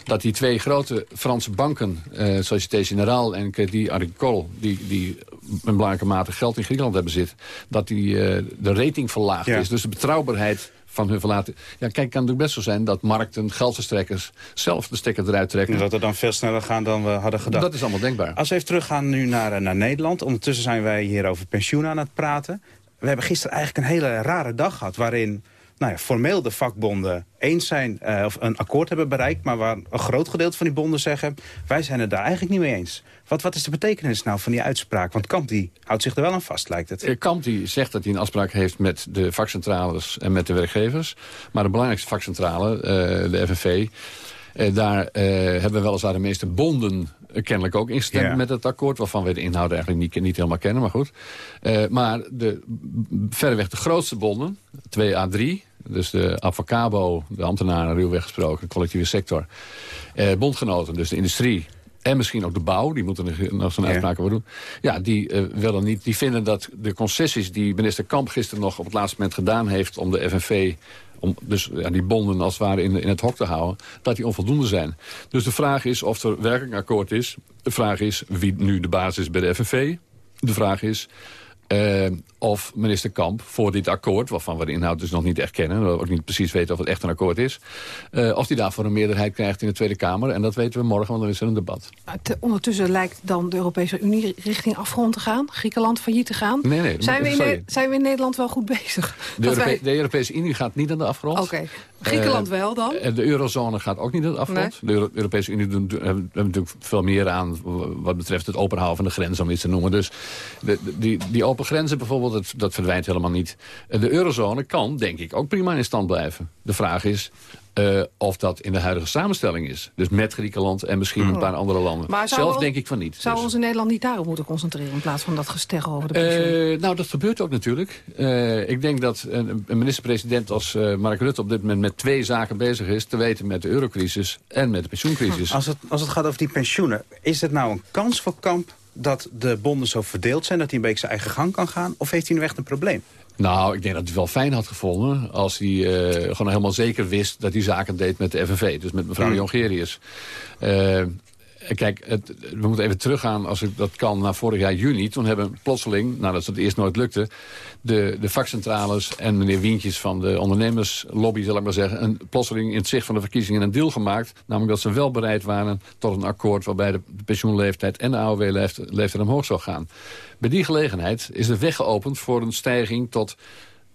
dat die twee grote Franse banken, uh, Société Générale en Crédit Agricole, die, die in belangrijke mate geld in Griekenland hebben zitten, dat die de rating verlaagd ja. is. Dus de betrouwbaarheid van hun verlaten. Ja, kijk, het kan natuurlijk best zo zijn dat markten, geldverstrekkers... zelf de stekker eruit trekken. En dat het dan veel sneller gaan dan we hadden gedacht. Dat is allemaal denkbaar. Als we even teruggaan nu naar, naar Nederland. Ondertussen zijn wij hier over pensioen aan het praten. We hebben gisteren eigenlijk een hele rare dag gehad... waarin nou ja, formeel de vakbonden eens zijn uh, of een akkoord hebben bereikt... maar waar een groot gedeelte van die bonden zeggen... wij zijn het daar eigenlijk niet mee eens. Wat, wat is de betekenis nou van die uitspraak? Want Kamp die houdt zich er wel aan vast, lijkt het. Eh, Kamp die zegt dat hij een afspraak heeft met de vakcentrales en met de werkgevers. Maar de belangrijkste vakcentrale, uh, de FNV... Uh, daar uh, hebben we weliswaar de meeste bonden kennelijk ook ingestemd ja. met het akkoord... waarvan we de inhoud eigenlijk niet, niet helemaal kennen, maar goed. Maar de, verreweg de grootste bonden, 2A3... dus de Avocabo, de ambtenaren, ruwweg gesproken, de collectieve sector... bondgenoten, dus de industrie en misschien ook de bouw, die moeten nog zo'n uitspraak ja. doen. Ja, die, willen niet, die vinden dat de concessies die minister Kamp gisteren nog op het laatste moment gedaan heeft... om de FNV, om dus ja, die bonden als het ware in, in het hok te houden... dat die onvoldoende zijn. Dus de vraag is of er werkelijk akkoord is. De vraag is wie nu de basis is bij de FNV. De vraag is uh, of minister Kamp voor dit akkoord... waarvan we de inhoud dus nog niet echt kennen... we ook niet precies weten of het echt een akkoord is... Uh, of die daarvoor een meerderheid krijgt in de Tweede Kamer. En dat weten we morgen, want dan is er een debat. Te, ondertussen lijkt dan de Europese Unie richting afgrond te gaan? Griekenland failliet te gaan? Nee, nee. Zijn we, in, zijn we in Nederland wel goed bezig? De, Europe wij... de Europese Unie gaat niet aan de afgrond. Oké. Okay. Griekenland uh, wel dan? De eurozone gaat ook niet aan de afgrond. Nee. De Euro Europese Unie hebben natuurlijk veel meer aan... wat betreft het openhouden van de grens, om iets te noemen. Dus de, die, die open grenzen bijvoorbeeld, dat, dat verdwijnt helemaal niet. De eurozone kan, denk ik, ook prima in stand blijven. De vraag is, uh, of dat in de huidige samenstelling is. Dus met Griekenland en misschien een paar andere landen. Maar Zelf denk ik van niet. Zou dus. ons in Nederland niet daarop moeten concentreren... in plaats van dat gestegel over de pensioen? Uh, nou, dat gebeurt ook natuurlijk. Uh, ik denk dat een, een minister-president als Mark Rutte... op dit moment met twee zaken bezig is. Te weten met de eurocrisis en met de pensioencrisis. Als het, als het gaat over die pensioenen... is het nou een kans voor Kamp dat de bonden zo verdeeld zijn... dat hij een beetje zijn eigen gang kan gaan? Of heeft hij nu echt een probleem? Nou, ik denk dat hij wel fijn had gevonden... als hij uh, gewoon helemaal zeker wist dat hij zaken deed met de FNV. Dus met mevrouw hmm. Jongerius. Uh, Kijk, het, we moeten even teruggaan, als ik dat kan, naar vorig jaar juni. Toen hebben plotseling, nadat het eerst nooit lukte... de, de vakcentrales en meneer Wientjes van de ondernemerslobby, zal ik maar zeggen... Een, plotseling in het zicht van de verkiezingen een deal gemaakt. Namelijk dat ze wel bereid waren tot een akkoord... waarbij de pensioenleeftijd en de AOW-leeftijd omhoog zou gaan. Bij die gelegenheid is de weg geopend voor een stijging tot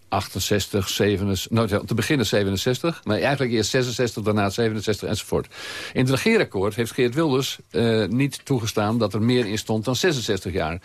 68, 67, nou, te beginnen 67. Nee, eigenlijk eerst 66, daarna 67 enzovoort. In het regeerakkoord heeft Geert Wilders uh, niet toegestaan... dat er meer in stond dan 66 jaar.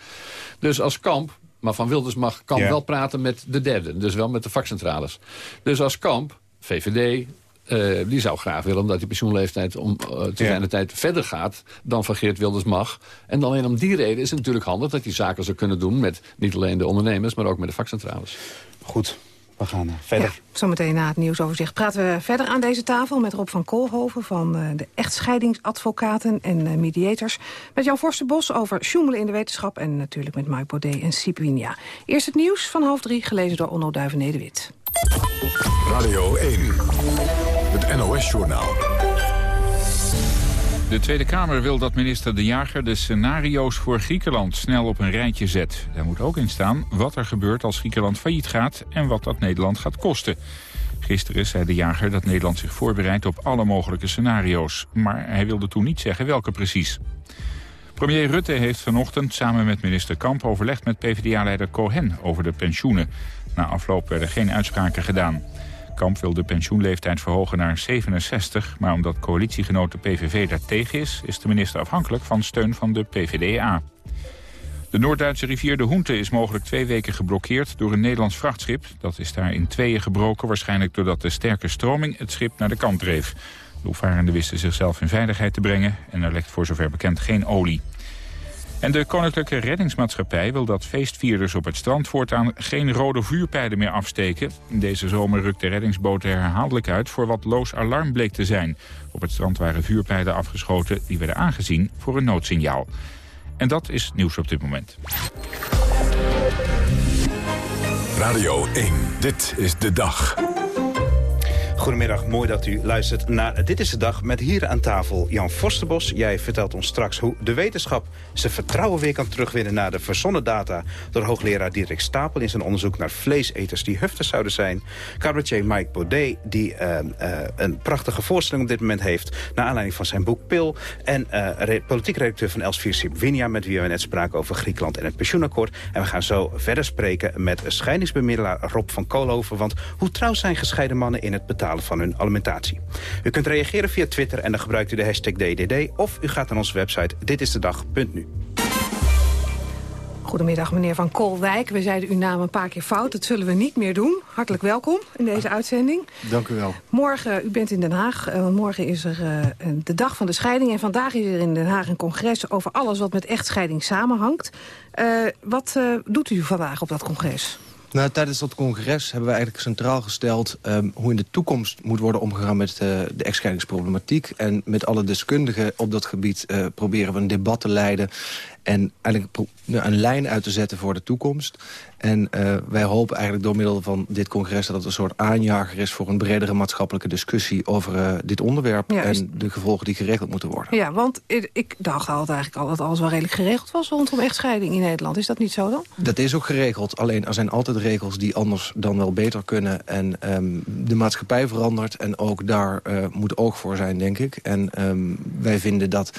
Dus als kamp, maar Van Wilders mag, kan wel praten met de derde. Dus wel met de vakcentrales. Dus als kamp, VVD, uh, die zou graag willen dat die pensioenleeftijd om uh, te zijn de tijd verder gaat dan van Geert Wilders mag. En alleen om die reden is het natuurlijk handig dat die zaken zou kunnen doen met niet alleen de ondernemers, maar ook met de vakcentrales. Goed, we gaan verder. Ja, zometeen na het nieuwsoverzicht praten we verder aan deze tafel... met Rob van Koolhoven van uh, de echtscheidingsadvocaten en uh, mediators. Met Jan Forsterbos over sjoemelen in de wetenschap... en natuurlijk met Mike Baudet en Sipinia. Eerst het nieuws van half drie, gelezen door Onno Duiven-Nederwit. Radio 1, het NOS-journaal. De Tweede Kamer wil dat minister De Jager de scenario's voor Griekenland snel op een rijtje zet. Daar moet ook in staan wat er gebeurt als Griekenland failliet gaat en wat dat Nederland gaat kosten. Gisteren zei De Jager dat Nederland zich voorbereidt op alle mogelijke scenario's. Maar hij wilde toen niet zeggen welke precies. Premier Rutte heeft vanochtend samen met minister Kamp overlegd met PvdA-leider Cohen over de pensioenen. Na afloop werden geen uitspraken gedaan. Kamp wil de pensioenleeftijd verhogen naar 67... maar omdat coalitiegenoot de PVV daar tegen is... is de minister afhankelijk van steun van de PVDA. De Noord-Duitse rivier de Hoente is mogelijk twee weken geblokkeerd... door een Nederlands vrachtschip. Dat is daar in tweeën gebroken, waarschijnlijk doordat de sterke stroming... het schip naar de kant dreef. De opvarenden wisten zichzelf in veiligheid te brengen... en er lekt voor zover bekend geen olie. En de Koninklijke Reddingsmaatschappij wil dat feestvierders op het strand voortaan geen rode vuurpijlen meer afsteken. Deze zomer rukte reddingsboten herhaaldelijk uit voor wat loos alarm bleek te zijn. Op het strand waren vuurpijlen afgeschoten die werden aangezien voor een noodsignaal. En dat is nieuws op dit moment. Radio 1, dit is de dag. Goedemiddag, mooi dat u luistert naar Dit is de Dag met hier aan tafel Jan Forsterbos. Jij vertelt ons straks hoe de wetenschap zijn vertrouwen weer kan terugwinnen... naar de verzonnen data door hoogleraar Dirk Stapel... in zijn onderzoek naar vleeseters die heftig zouden zijn. Cabaretier Mike Baudet, die uh, uh, een prachtige voorstelling op dit moment heeft... naar aanleiding van zijn boek Pil. En uh, politiek redacteur van Elsevier Sibwinia... met wie we net spraken over Griekenland en het pensioenakkoord. En we gaan zo verder spreken met scheidingsbemiddelaar Rob van Koolhoven. Want hoe trouw zijn gescheiden mannen in het betalen van hun alimentatie. U kunt reageren via Twitter en dan gebruikt u de hashtag DDD... of u gaat naar onze website ditistedag.nu. Goedemiddag, meneer Van Kolwijk. We zeiden uw naam een paar keer fout. Dat zullen we niet meer doen. Hartelijk welkom in deze uitzending. Dank u wel. Morgen, u bent in Den Haag. Uh, morgen is er uh, de dag van de scheiding. En vandaag is er in Den Haag een congres over alles wat met echtscheiding samenhangt. Uh, wat doet u vandaag op dat congres? Nou, tijdens dat congres hebben we eigenlijk centraal gesteld... Um, hoe in de toekomst moet worden omgegaan met uh, de echtscheidingsproblematiek. En met alle deskundigen op dat gebied uh, proberen we een debat te leiden... en eigenlijk een lijn uit te zetten voor de toekomst. En uh, wij hopen eigenlijk door middel van dit congres... dat het een soort aanjager is voor een bredere maatschappelijke discussie... over uh, dit onderwerp ja, en de gevolgen die geregeld moeten worden. Ja, want ik dacht altijd eigenlijk al dat alles wel redelijk geregeld was... rondom echtscheiding in Nederland. Is dat niet zo dan? Dat is ook geregeld. Alleen er zijn altijd regels die anders dan wel beter kunnen. En um, de maatschappij verandert en ook daar uh, moet oog voor zijn, denk ik. En um, wij vinden dat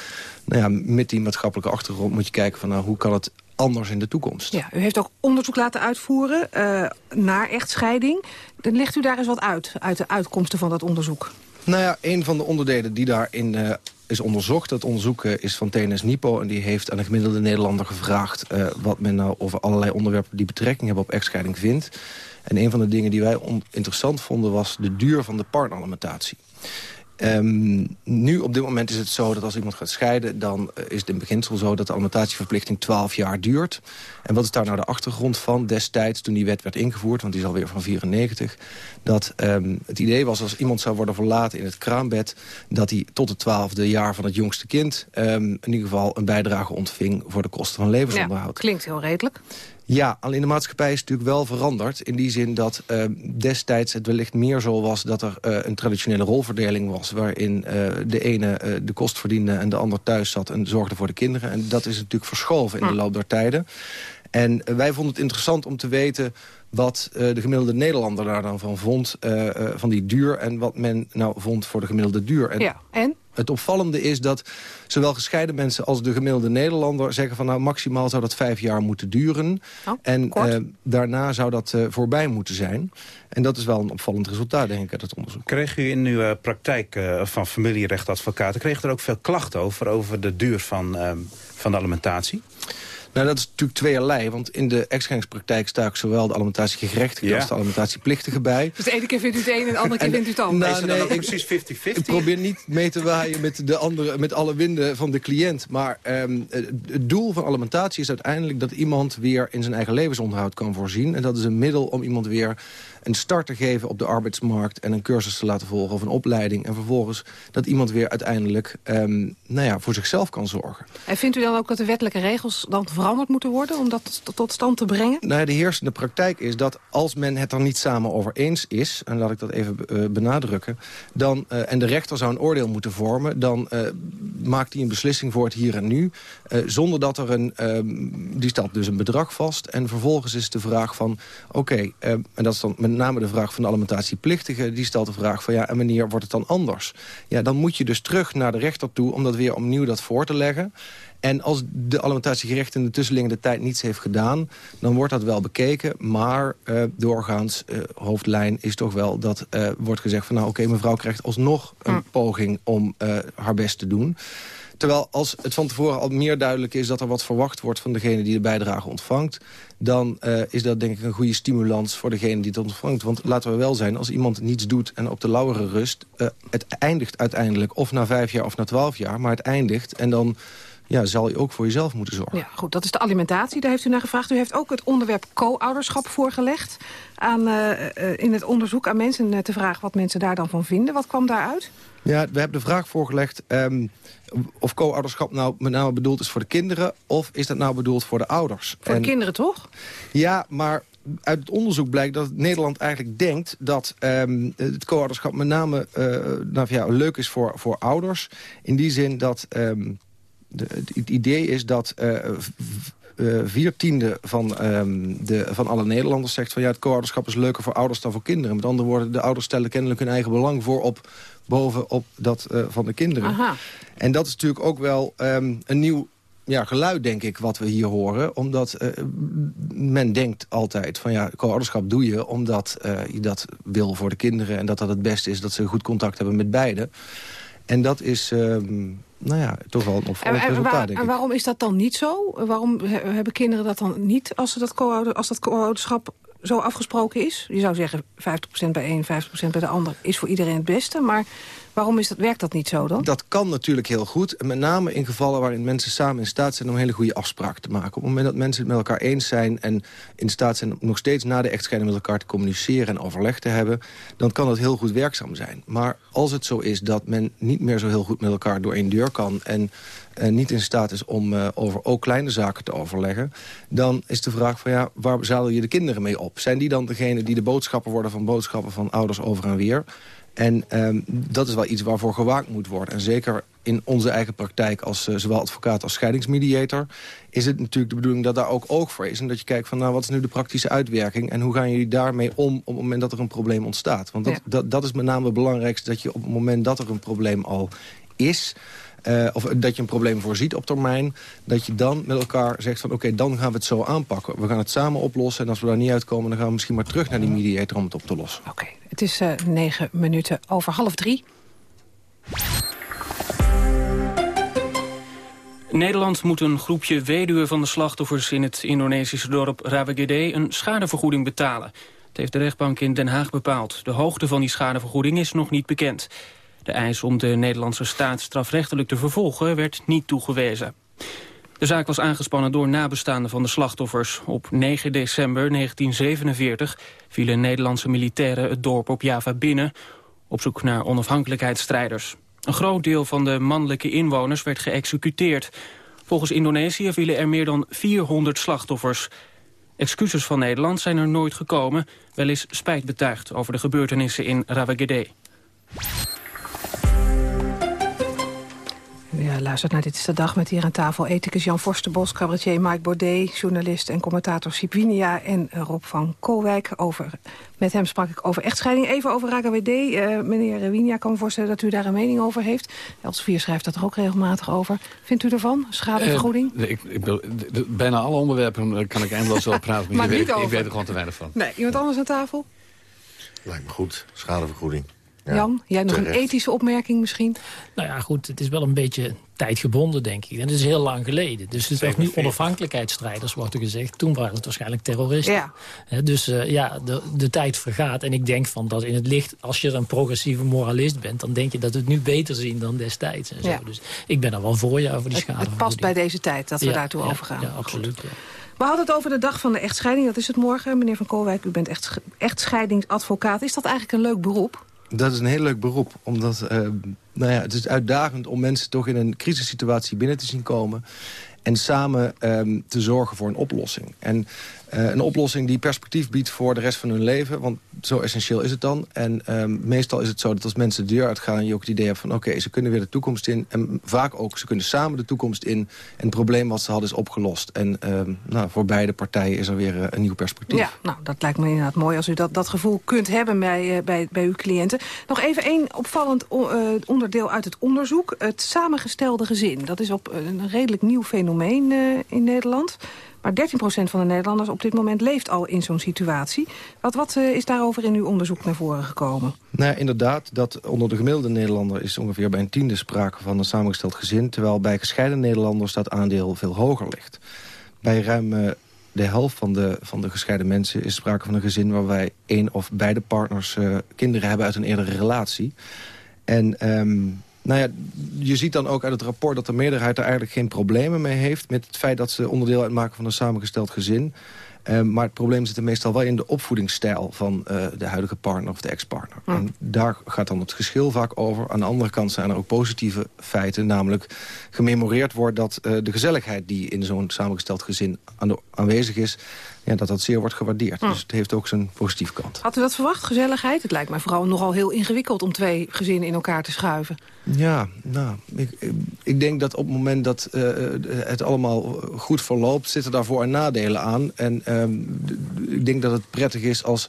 nou ja, met die maatschappelijke achtergrond moet je kijken van nou, hoe kan het anders in de toekomst. Ja, u heeft ook onderzoek laten uitvoeren uh, naar echtscheiding. Dan legt u daar eens wat uit, uit de uitkomsten van dat onderzoek. Nou ja, een van de onderdelen die daarin uh, is onderzocht. Dat onderzoek uh, is van TNS Nipo en die heeft aan de gemiddelde Nederlander gevraagd... Uh, wat men nou over allerlei onderwerpen die betrekking hebben op echtscheiding vindt. En een van de dingen die wij interessant vonden was de duur van de partneralimentatie. Ehm, nu op dit moment is het zo dat als iemand gaat scheiden... dan eh, is het in beginsel zo dat de alimentatieverplichting 12 jaar duurt. En wat is daar nou de achtergrond van destijds toen die wet werd ingevoerd... want die is alweer van 94... dat um, het idee was als iemand zou worden verlaten in het kraambed... dat hij tot het twaalfde jaar van het jongste kind... Um, in ieder geval een bijdrage ontving voor de kosten van levensonderhoud. Ja, klinkt heel redelijk. Ja, alleen de maatschappij is natuurlijk wel veranderd. In die zin dat uh, destijds het wellicht meer zo was... dat er uh, een traditionele rolverdeling was... waarin uh, de ene de kost verdiende en de ander thuis zat... en zorgde voor de kinderen. En dat is natuurlijk verschoven in de loop der tijden. En wij vonden het interessant om te weten wat uh, de gemiddelde Nederlander daar dan van vond, uh, uh, van die duur... en wat men nou vond voor de gemiddelde duur. En ja, en? Het opvallende is dat zowel gescheiden mensen als de gemiddelde Nederlander... zeggen van nou maximaal zou dat vijf jaar moeten duren. Oh, en daarna zou dat voorbij moeten zijn. En dat is wel een opvallend resultaat, denk ik, uit het onderzoek. Kreeg u in uw praktijk van familierechtadvocaten... kreeg er ook veel klachten over, over de duur van, van de alimentatie? Nou, dat is natuurlijk tweeërlei. Want in de echtscheidingspraktijk sta ik zowel de alimentatiegerechtige ja. als de alimentatieplictige bij. Dus de ene keer vindt u het een en de andere keer vindt u het ander. Nou, nee, ik, precies 50-50? Ik probeer niet mee te waaien met, de andere, met alle winden van de cliënt. Maar um, het doel van alimentatie is uiteindelijk dat iemand weer in zijn eigen levensonderhoud kan voorzien. En dat is een middel om iemand weer een start te geven op de arbeidsmarkt... en een cursus te laten volgen of een opleiding. En vervolgens dat iemand weer uiteindelijk um, nou ja, voor zichzelf kan zorgen. En vindt u dan ook dat de wettelijke regels dan veranderd moeten worden... om dat tot stand te brengen? Nou, de heersende praktijk is dat als men het er niet samen over eens is... en laat ik dat even uh, benadrukken... Dan, uh, en de rechter zou een oordeel moeten vormen... dan uh, maakt hij een beslissing voor het hier en nu... zonder dat er een... die stelt dus een bedrag vast. En vervolgens is de vraag van... oké, okay, en dat is dan met name de vraag van de alimentatieplictige... die stelt de vraag van ja, en wanneer wordt het dan anders? Ja, dan moet je dus terug naar de rechter toe om dat weer opnieuw dat voor te leggen. En als de alimentatiegerecht in de tussenliggende tijd niets heeft gedaan... dan wordt dat wel bekeken, maar uh, doorgaans, uh, hoofdlijn is toch wel... dat uh, wordt gezegd van nou oké, okay, mevrouw krijgt alsnog een poging om haar best te doen... Terwijl als het van tevoren al meer duidelijk is... dat er wat verwacht wordt van degene die de bijdrage ontvangt... dan uh, is dat denk ik een goede stimulans voor degene die het ontvangt. Want laten we wel zijn, als iemand niets doet en op de lauwere rust... Uh, het eindigt uiteindelijk of na vijf jaar of na twaalf jaar... maar het eindigt en dan ja, zal je ook voor jezelf moeten zorgen. Ja, goed, dat is de alimentatie, daar heeft u naar gevraagd. U heeft ook het onderwerp co-ouderschap voorgelegd... Aan, uh, in het onderzoek aan mensen te vragen wat mensen daar dan van vinden. Wat kwam daaruit? Ja, we hebben de vraag voorgelegd um, of co-ouderschap nou met name bedoeld is voor de kinderen... of is dat nou bedoeld voor de ouders? Voor en, de kinderen toch? Ja, maar uit het onderzoek blijkt dat Nederland eigenlijk denkt... dat um, het co-ouderschap met name nou, ja, leuk is voor, voor ouders. In die zin dat... Um, de, het idee is dat uh, uh, vier tiende van, um, de, van alle Nederlanders zegt... van ja, het co-ouderschap is leuker voor ouders dan voor kinderen. Met andere woorden, de ouders stellen kennelijk hun eigen belang voorop... bovenop dat uh, van de kinderen. Aha. En dat is natuurlijk ook wel um, een nieuw ja, geluid, denk ik, wat we hier horen. Omdat uh, men denkt altijd van ja, co-ouderschap doe je... omdat uh, je dat wil voor de kinderen en dat dat het beste is... dat ze goed contact hebben met beide. En dat is... Um, nou ja, toch wel een opvallend en, en, resultaat, waar, denk en waarom is dat dan niet zo? Waarom he, hebben kinderen dat dan niet als, ze dat co als dat co-ouderschap zo afgesproken is? Je zou zeggen 50% bij een, 50% bij de ander is voor iedereen het beste. Maar waarom is dat, werkt dat niet zo dan? Dat kan natuurlijk heel goed. Met name in gevallen waarin mensen samen in staat zijn om hele goede afspraken te maken. Op het moment dat mensen het met elkaar eens zijn en in staat zijn om nog steeds na de echtscheiding met elkaar te communiceren en overleg te hebben, dan kan dat heel goed werkzaam zijn. Maar als het zo is dat men niet meer zo heel goed met elkaar door één deur kan en uh, niet in staat is om uh, over ook kleine zaken te overleggen... dan is de vraag van ja, waar zadel je de kinderen mee op? Zijn die dan degene die de boodschappen worden van boodschappen van ouders over en weer? En um, dat is wel iets waarvoor gewaakt moet worden. En zeker in onze eigen praktijk als uh, zowel advocaat als scheidingsmediator... is het natuurlijk de bedoeling dat daar ook oog voor is. En dat je kijkt van nou, wat is nu de praktische uitwerking... en hoe gaan jullie daarmee om op het moment dat er een probleem ontstaat. Want dat, ja. dat, dat is met name het belangrijkste... dat je op het moment dat er een probleem al is... Uh, of dat je een probleem voorziet op termijn... dat je dan met elkaar zegt van oké, okay, dan gaan we het zo aanpakken. We gaan het samen oplossen en als we daar niet uitkomen... dan gaan we misschien maar terug naar die mediator om het op te lossen. Oké, okay. het is uh, negen minuten over half drie. Nederland moet een groepje weduwen van de slachtoffers... in het Indonesische dorp Rawagede een schadevergoeding betalen. Het heeft de rechtbank in Den Haag bepaald. De hoogte van die schadevergoeding is nog niet bekend. De eis om de Nederlandse staat strafrechtelijk te vervolgen werd niet toegewezen. De zaak was aangespannen door nabestaanden van de slachtoffers. Op 9 december 1947 vielen Nederlandse militairen het dorp op Java binnen... op zoek naar onafhankelijkheidsstrijders. Een groot deel van de mannelijke inwoners werd geëxecuteerd. Volgens Indonesië vielen er meer dan 400 slachtoffers. Excuses van Nederland zijn er nooit gekomen. Wel is spijt betuigd over de gebeurtenissen in Rawagede. Ja, luistert naar Dit is de Dag met hier aan tafel ethicus Jan Forsterbos, cabaretier Mike Baudet, journalist en commentator Sipinia en Rob van Koolwijk. Over, met hem sprak ik over echtscheiding. Even over RKWD. Uh, eh, meneer Winia, kan me voorstellen dat u daar een mening over heeft. Elsevier schrijft dat er ook regelmatig over. Vindt u ervan? Schadevergoeding? Uh, ik, ik, bijna alle onderwerpen eh, kan ik eindeloos wel praten, maar, maar ik, weet, ik weet er gewoon te weinig van. Nee, iemand anders aan tafel? Lijkt me goed, schadevergoeding. Jan, jij nog een ethische opmerking misschien? Nou ja, goed, het is wel een beetje tijdgebonden, denk ik. En het is heel lang geleden. Dus het is nu onafhankelijkheidsstrijders, wordt er gezegd. Toen waren het waarschijnlijk terroristen. Ja. dus uh, ja, de, de tijd vergaat. En ik denk van dat in het licht, als je een progressieve moralist bent... dan denk je dat we het nu beter zien dan destijds. En zo. Ja. Dus ik ben er wel voor je over die schade. Het, past bij deze tijd dat we daartoe overgaan. Ja, absoluut. We hadden het over de dag van de echtscheiding. Dat is het morgen. Meneer Van Koolwijk, u bent echt, echtscheidingsadvocaat. Is dat eigenlijk een leuk beroep? Dat is een heel leuk beroep, omdat uh, nou ja, het is uitdagend om mensen toch in een crisissituatie binnen te zien komen en samen um, te zorgen voor een oplossing. En uh, een oplossing die perspectief biedt voor de rest van hun leven. Want zo essentieel is het dan. En um, meestal is het zo dat als mensen de deur uitgaan... je ook het idee hebt van oké, ze kunnen weer de toekomst in. En vaak ook, ze kunnen samen de toekomst in. En het probleem wat ze hadden is opgelost. En um, nou, voor beide partijen is er weer uh, een nieuw perspectief. Ja, nou, dat lijkt me inderdaad mooi als u dat, dat gevoel kunt hebben bij, uh, bij, bij uw cliënten. Nog even één opvallend onderdeel uit het onderzoek. Het samengestelde gezin. Dat is op een redelijk nieuw fenomeen in Nederland. Maar 13% van de Nederlanders op dit moment leeft al in zo'n situatie. Wat, wat uh, is daarover in uw onderzoek naar voren gekomen? Nou, inderdaad, dat onder de gemiddelde Nederlander... is ongeveer bij een tiende sprake van een samengesteld gezin... terwijl bij gescheiden Nederlanders dat aandeel veel hoger ligt. Bij ruim uh, de helft van de, van de gescheiden mensen is sprake van een gezin... waarbij één of beide partners uh, kinderen hebben uit een eerdere relatie. En... Um, nou ja, je ziet dan ook uit het rapport dat de meerderheid er eigenlijk geen problemen mee heeft... met het feit dat ze onderdeel uitmaken van een samengesteld gezin. Uh, maar het probleem zit er meestal wel in de opvoedingsstijl van uh, de huidige partner of de ex-partner. En daar gaat dan het geschil vaak over. Aan de andere kant zijn er ook positieve feiten. Namelijk gememoreerd wordt dat uh, de gezelligheid die in zo'n samengesteld gezin aanwezig is ja, dat dat zeer wordt gewaardeerd. Hm. Dus het heeft ook zijn positieve kant. Had u dat verwacht, gezelligheid? Het lijkt mij vooral nogal heel ingewikkeld om twee gezinnen in elkaar te schuiven. Ja, nou, ik, ik denk dat op het moment dat uh, het allemaal goed verloopt... zitten daar voor- en nadelen aan. En uh, ik denk dat het prettig is als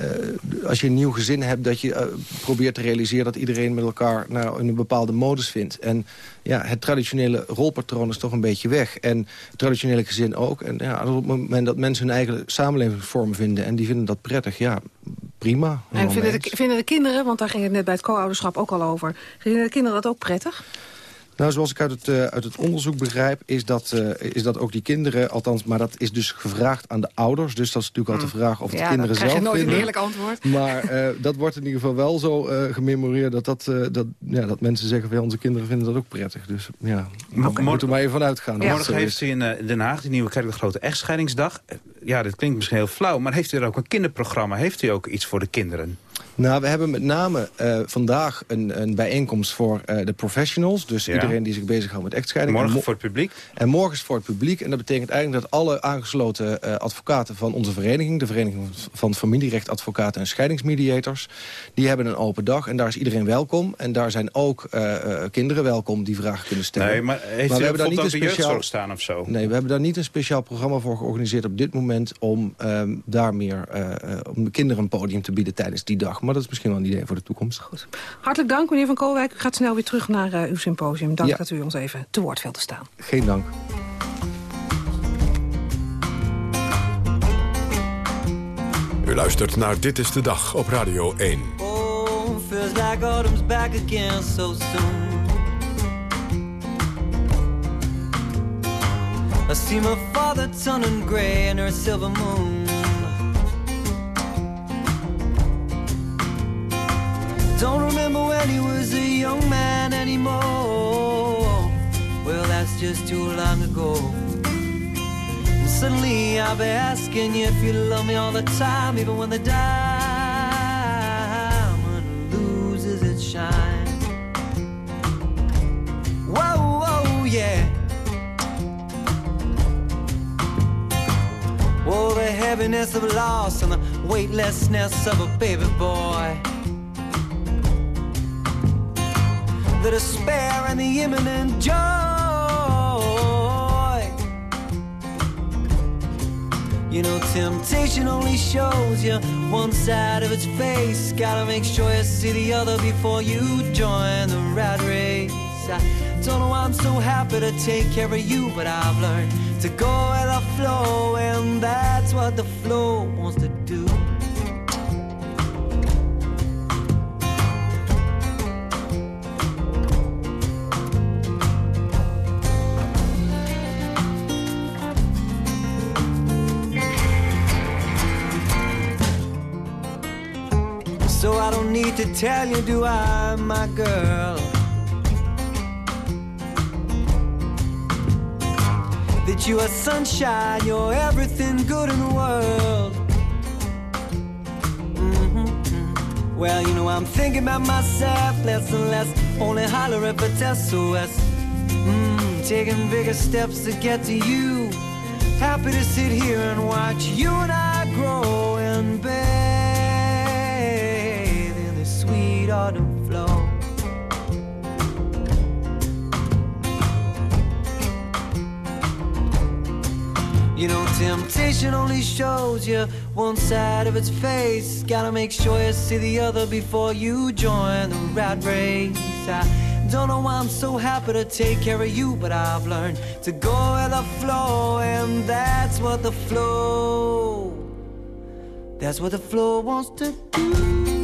uh, als je een nieuw gezin hebt... dat je uh, probeert te realiseren dat iedereen met elkaar nou, een bepaalde modus vindt. En ja, het traditionele rolpatroon is toch een beetje weg. En het traditionele gezin ook. En ja, op het moment dat mensen hun eigen samenlevingsvorm vinden... en die vinden dat prettig, ja, prima. En vinden de, vinden de kinderen, want daar ging het net bij het co-ouderschap ook al over... vinden de kinderen dat ook prettig? Nou, zoals ik uit het, uh, uit het onderzoek begrijp, is dat, uh, is dat ook die kinderen... althans, maar dat is dus gevraagd aan de ouders. Dus dat is natuurlijk altijd de vraag of de kinderen zelf. Ja, dat nooit een eerlijk antwoord. Maar uh, dat wordt in ieder geval wel zo gememoreerd... Dat, dat, dat, ja, dat mensen zeggen van onze kinderen vinden dat ook prettig. Dus ja, okay. moeten we maar even vanuit gaan. Ja. Morgen heeft u in Den Haag, die nieuwe kerk, de grote echtscheidingsdag. Ja, dit klinkt misschien heel flauw, maar heeft u er ook een kinderprogramma? Heeft u ook iets voor de kinderen? Nou, we hebben met name uh, vandaag een, een, bijeenkomst voor uh, de professionals. Dus ja. iedereen die zich bezighoudt met echtscheiding. Morgen voor het publiek? En morgen is voor het publiek. En dat betekent eigenlijk dat alle aangesloten uh, advocaten van onze vereniging... de Vereniging van Familierechtadvocaten en Scheidingsmediators... die hebben een open dag en daar is iedereen welkom. En daar zijn ook kinderen welkom die vragen kunnen stellen. Nee, maar heeft maar we hebben daar niet een speciaal staan of zo? Nee, we hebben daar niet een speciaal programma voor georganiseerd op dit moment... om um, daar meer om de kinderen een podium te bieden tijdens die dag. Maar dat is misschien wel een idee voor de toekomst. Goed. Hartelijk dank, meneer Van Koolwijk. U gaat snel weer terug naar uh, uw symposium. Dank ja. dat u ons even te woord te staan. Geen dank. U luistert naar Dit is de Dag op Radio 1. Oh, feels like autumn's back again so soon. I see my father turning gray in her silver moon. Don't remember when he was a young man anymore. Well, that's just too long ago. And suddenly I'll be asking you if you love me all the time, even when the diamond loses its shine. Whoa, whoa, yeah. Oh, the heaviness of loss and the weightlessness of a baby boy. The despair and the imminent joy. You know, temptation only shows you one side of its face. Gotta make sure you see the other before you join the rat race. I don't know why I'm so happy to take care of you, but I've learned to go with the flow, and that's what the flow wants to do. Need to tell you, do I, my girl? That you are sunshine, you're everything good in the world. Mm-hmm. Well, you know, I'm thinking about myself less and less. Only holler it's SOS. Mm, taking bigger steps to get to you. Happy to sit here and watch you and I grow You know, temptation only shows you one side of its face. Gotta make sure you see the other before you join the rat race. I don't know why I'm so happy to take care of you, but I've learned to go with the flow, and that's what the flow. That's what the flow wants to do.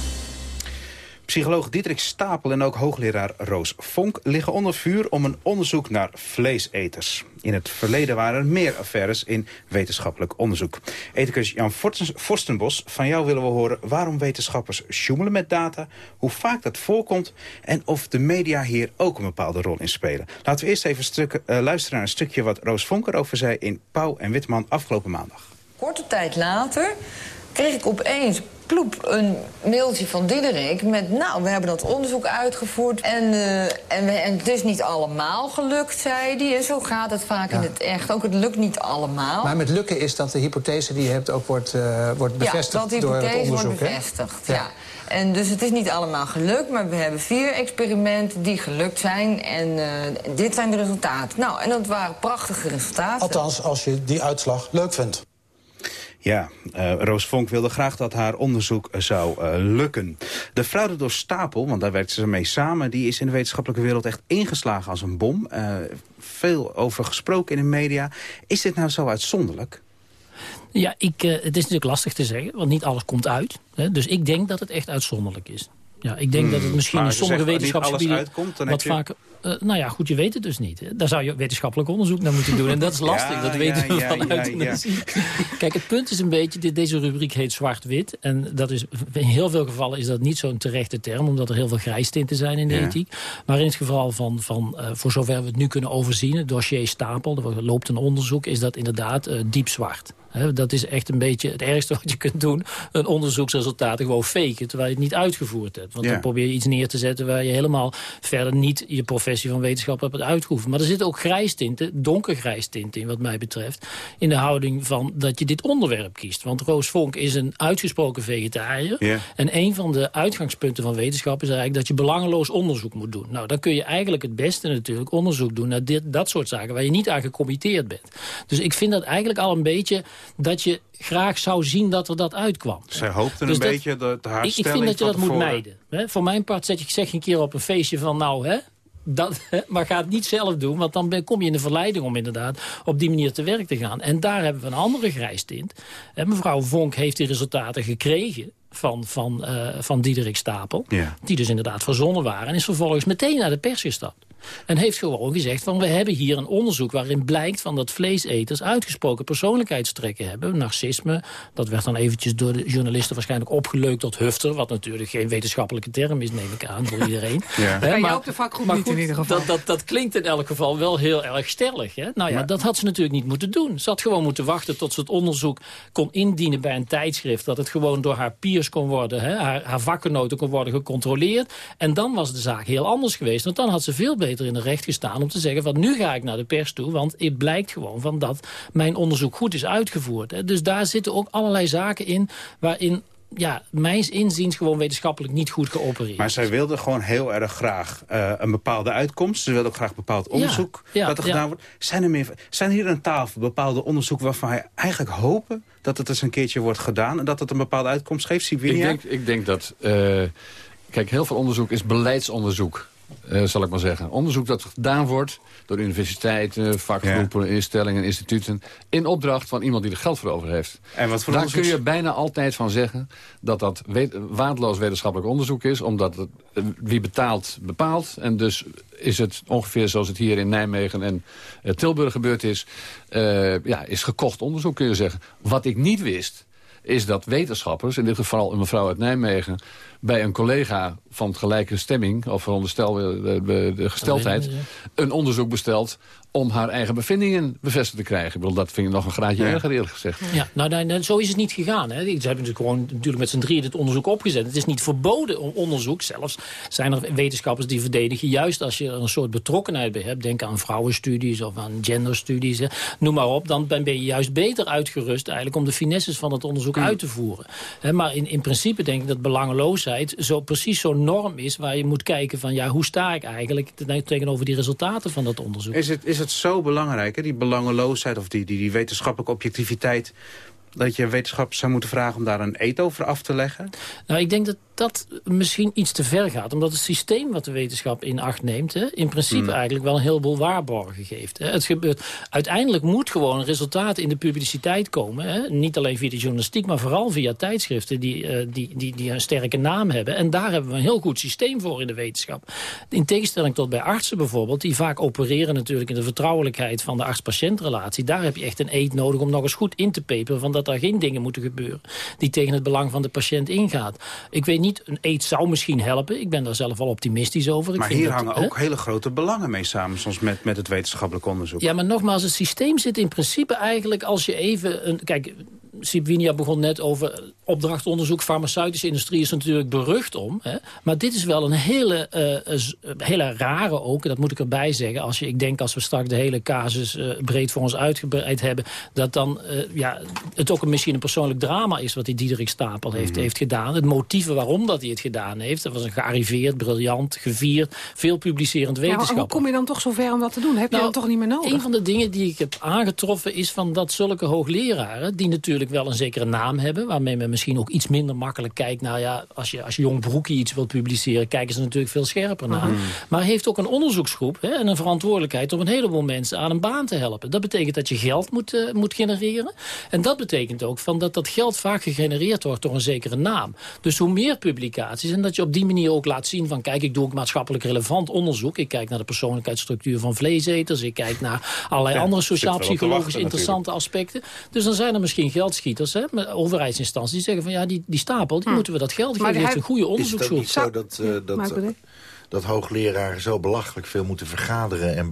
Psycholoog Dietrich Stapel en ook hoogleraar Roos Vonk liggen onder vuur om een onderzoek naar vleeseters. In het verleden waren er meer affaires in wetenschappelijk onderzoek. Ethicus Jan Forstenbos, van jou willen we horen waarom wetenschappers sjoemelen met data, hoe vaak dat voorkomt en of de media hier ook een bepaalde rol in spelen. Laten we eerst even uh, luisteren naar een stukje wat Roos Vonk erover zei in Pauw en Witman afgelopen maandag. Korte tijd later kreeg ik opeens ploep een mailtje van Diederik met... nou, we hebben dat onderzoek uitgevoerd en, uh, en, we, en het is niet allemaal gelukt, zei hij. En zo gaat het vaak ja. in het echt ook. Het lukt niet allemaal. Maar met lukken is dat de hypothese die je hebt ook wordt, uh, wordt bevestigd ja, dat de hypothese wordt bevestigd, ja. ja. En dus het is niet allemaal gelukt, maar we hebben vier experimenten die gelukt zijn. En uh, dit zijn de resultaten. Nou, en dat waren prachtige resultaten. Althans, als je die uitslag leuk vindt. Ja, uh, Roos Vonk wilde graag dat haar onderzoek zou uh, lukken. De fraude door Stapel, want daar werkte ze mee samen... die is in de wetenschappelijke wereld echt ingeslagen als een bom. Uh, veel over gesproken in de media. Is dit nou zo uitzonderlijk? Ja, ik, het is natuurlijk lastig te zeggen, want niet alles komt uit. Hè, dus ik denk dat het echt uitzonderlijk is. Ja, ik denk hmm, dat het misschien in sommige wetenschapsgebieden wat je... vaker... Uh, nou ja, goed, je weet het dus niet. Daar zou je wetenschappelijk onderzoek naar moeten doen. En dat is lastig, ja, dat weten ja, we vanuit ja. Kijk, het punt is een beetje, dit, deze rubriek heet zwart-wit. En dat is, in heel veel gevallen is dat niet zo'n terechte term... omdat er heel veel grijstinten zijn in de ethiek. Maar in het geval van, van uh, voor zover we het nu kunnen overzien... het dossier Stapel, er loopt een onderzoek... is dat inderdaad uh, diep zwart. He, dat is echt een beetje het ergste wat je kunt doen. Een onderzoeksresultaat gewoon faken, terwijl je het niet uitgevoerd hebt. Want dan probeer je iets neer te zetten waar je helemaal verder niet je professie van wetenschap hebt uitgeoefend. Maar er zitten ook grijstinten, donkergrijs tinten in wat mij betreft, in de houding van dat je dit onderwerp kiest. Want Roos Vonk is een uitgesproken vegetariër. En een van de uitgangspunten van wetenschap is eigenlijk dat je belangeloos onderzoek moet doen. Nou, dan kun je eigenlijk het beste natuurlijk onderzoek doen naar dit, dat soort zaken waar je niet aan gecommitteerd bent. Dus ik vind dat eigenlijk al een beetje dat je graag zou zien dat er dat uitkwam. Zij hoopten Dus een dat- beetje dat haar ik, ik vind dat je dat moet mijden. Hè? Voor mijn part zet je, zeg je een keer op een feestje van nou, hè, dat, maar ga het niet zelf doen, want dan kom je in de verleiding om inderdaad op die manier te werk te gaan. En daar hebben we een andere grijstint. En mevrouw Vonk heeft die resultaten gekregen van, van, eh, van Diederik Stapel. Ja. Die dus inderdaad verzonnen waren. En is vervolgens meteen naar de pers gestapt. En heeft gewoon gezegd van we hebben hier een onderzoek waarin blijkt van dat vleeseters uitgesproken persoonlijkheidstrekken hebben. Narcisme, dat werd dan eventjes door de journalisten waarschijnlijk opgeleukt tot hufter. Wat natuurlijk geen wetenschappelijke term is, neem ik aan, voor iedereen. Ja. Je ook de vakgroep niet in ieder geval. Dat, dat, dat klinkt in elk geval wel heel erg stellig. Hè? Nou ja, dat had ze natuurlijk niet moeten doen. Ze had gewoon moeten wachten tot ze het onderzoek kon indienen bij een tijdschrift. Dat het gewoon door haar peers kon worden, hè? Haar, haar vakgenoten kon worden gecontroleerd. En dan was de zaak heel anders geweest. Want dan had ze veel beter in de recht gestaan om te zeggen... van nu ga ik naar de pers toe, want het blijkt gewoon van dat mijn onderzoek goed is uitgevoerd. Hè? Dus daar zitten ook allerlei zaken in waarin... Ja, mijns inziens gewoon wetenschappelijk niet goed geopereerd. Maar zij wilde gewoon heel erg graag eh, een bepaalde uitkomst. Ze wilde ook graag bepaald onderzoek ja, dat er ja. gedaan wordt. Zijn er, meer, zijn hier aan tafel bepaalde onderzoeken waarvan wij eigenlijk hopen... dat het eens een keertje wordt gedaan en dat het een bepaalde uitkomst geeft? Ik denk, ik denk dat... eh, kijk, heel veel onderzoek is beleidsonderzoek. Eh, zal ik maar zeggen. Onderzoek dat gedaan wordt door universiteiten, vakgroepen, instellingen, instituten... in opdracht van iemand die er geld voor over heeft. En wat voor Daar onderzoek- kun je bijna altijd van zeggen dat dat weet- waardeloos wetenschappelijk onderzoek is... omdat het, eh, wie betaalt, bepaalt. En dus is het ongeveer zoals het hier in Nijmegen en eh, Tilburg gebeurd is... ja, is gekocht onderzoek, kun je zeggen. Wat ik niet wist is dat wetenschappers, in dit geval een mevrouw uit Nijmegen... bij een collega van gelijke stemming, of veronderstel de, de, de gesteldheid... een onderzoek bestelt om haar eigen bevindingen bevestigd te krijgen. Ik bedoel, dat vind ik nog een graadje Ja. erger, eerlijk gezegd. Ja, nou, nee, nee, zo is het niet gegaan. Hè. Ze hebben natuurlijk gewoon natuurlijk met z'n drieën dit onderzoek opgezet. Het is niet verboden om onderzoek. Zelfs zijn er wetenschappers die verdedigen. Juist als je er een soort betrokkenheid bij hebt. Denk aan vrouwenstudies of aan genderstudies. Hè. Noem maar op. Dan ben je juist beter uitgerust eigenlijk om de finesses van het onderzoek uit te voeren. Hè, maar in, in principe denk ik dat belangeloosheid zo, precies zo'n norm is... waar je moet kijken van ja, hoe sta ik eigenlijk te- tegenover die resultaten van dat onderzoek. Is het, is het zo belangrijk, hè, die belangeloosheid of die, die, die wetenschappelijke objectiviteit... dat je wetenschappers zou moeten vragen om daar een eet over af te leggen? Nou, ik denk dat dat misschien iets te ver gaat. Omdat het systeem wat de wetenschap in acht neemt... Hè, in principe Hmm. eigenlijk wel een heleboel waarborgen geeft. Hè. Het gebeurt, uiteindelijk moet gewoon een resultaat in de publiciteit komen. Hè. Niet alleen via de journalistiek, maar vooral via tijdschriften... Die, eh, die, die, die een sterke naam hebben. En daar hebben we een heel goed systeem voor in de wetenschap. In tegenstelling tot bij artsen bijvoorbeeld... die vaak opereren natuurlijk in de vertrouwelijkheid van de arts-patiëntrelatie. Daar heb je echt een eet nodig om nog eens goed in te peperen... van dat er geen dingen moeten gebeuren die tegen het belang van de patiënt ingaat. Ik weet niet, een eet zou misschien helpen. Ik ben daar zelf wel optimistisch over. Ik maar vind hier dat, hangen hè? ook hele grote belangen mee samen... soms met, met het wetenschappelijk onderzoek. Ja, maar nogmaals, het systeem zit in principe eigenlijk als je even... Een, kijk, Sibwinia begon net over opdrachtonderzoek. Farmaceutische industrie is natuurlijk berucht om. Hè? Maar dit is wel een hele, eh, hele rare ook. Dat moet ik erbij zeggen. Als je, ik denk als we straks de hele casus eh, breed voor ons uitgebreid hebben... dat dan eh, ja, het ook een, misschien een persoonlijk drama is... wat die Diederik Stapel heeft, heeft gedaan. Het motieven waarom dat hij het gedaan heeft. Dat was een gearriveerd, briljant, gevierd... veel publicerend Ja, maar wetenschapper. hoe kom je dan toch zover om dat te doen? Heb je Nou, dat toch niet meer nodig? Een van de dingen die ik heb aangetroffen is van dat zulke hoogleraren... die natuurlijk wel een zekere naam hebben... waarmee men misschien ook iets minder makkelijk kijkt... nou ja, als je als jong broekje iets wilt publiceren... kijken ze natuurlijk veel scherper naar. Mhm. Maar heeft ook een onderzoeksgroep hè, en een verantwoordelijkheid... om een heleboel mensen aan een baan te helpen. Dat betekent dat je geld moet, eh, moet genereren. En dat betekent ook van dat dat geld vaak gegenereerd wordt... door een zekere naam. Dus hoe meer publicaties... en dat je op die manier ook laat zien van... kijk, ik doe ook maatschappelijk relevant onderzoek. Ik kijk naar de persoonlijkheidsstructuur van vleeseters. Ik kijk naar allerlei Ja, andere er sociaal-psychologisch interessante aspecten. Dus dan zijn er misschien geldschieters, hè, overheidsinstanties... die zeggen van ja, die, die stapel, die moeten we dat geld Maar geven. Die heeft een goede Is het ook onderzoeksgroep. niet zo dat, eh, dat, dat hoogleraren zo belachelijk veel moeten vergaderen... en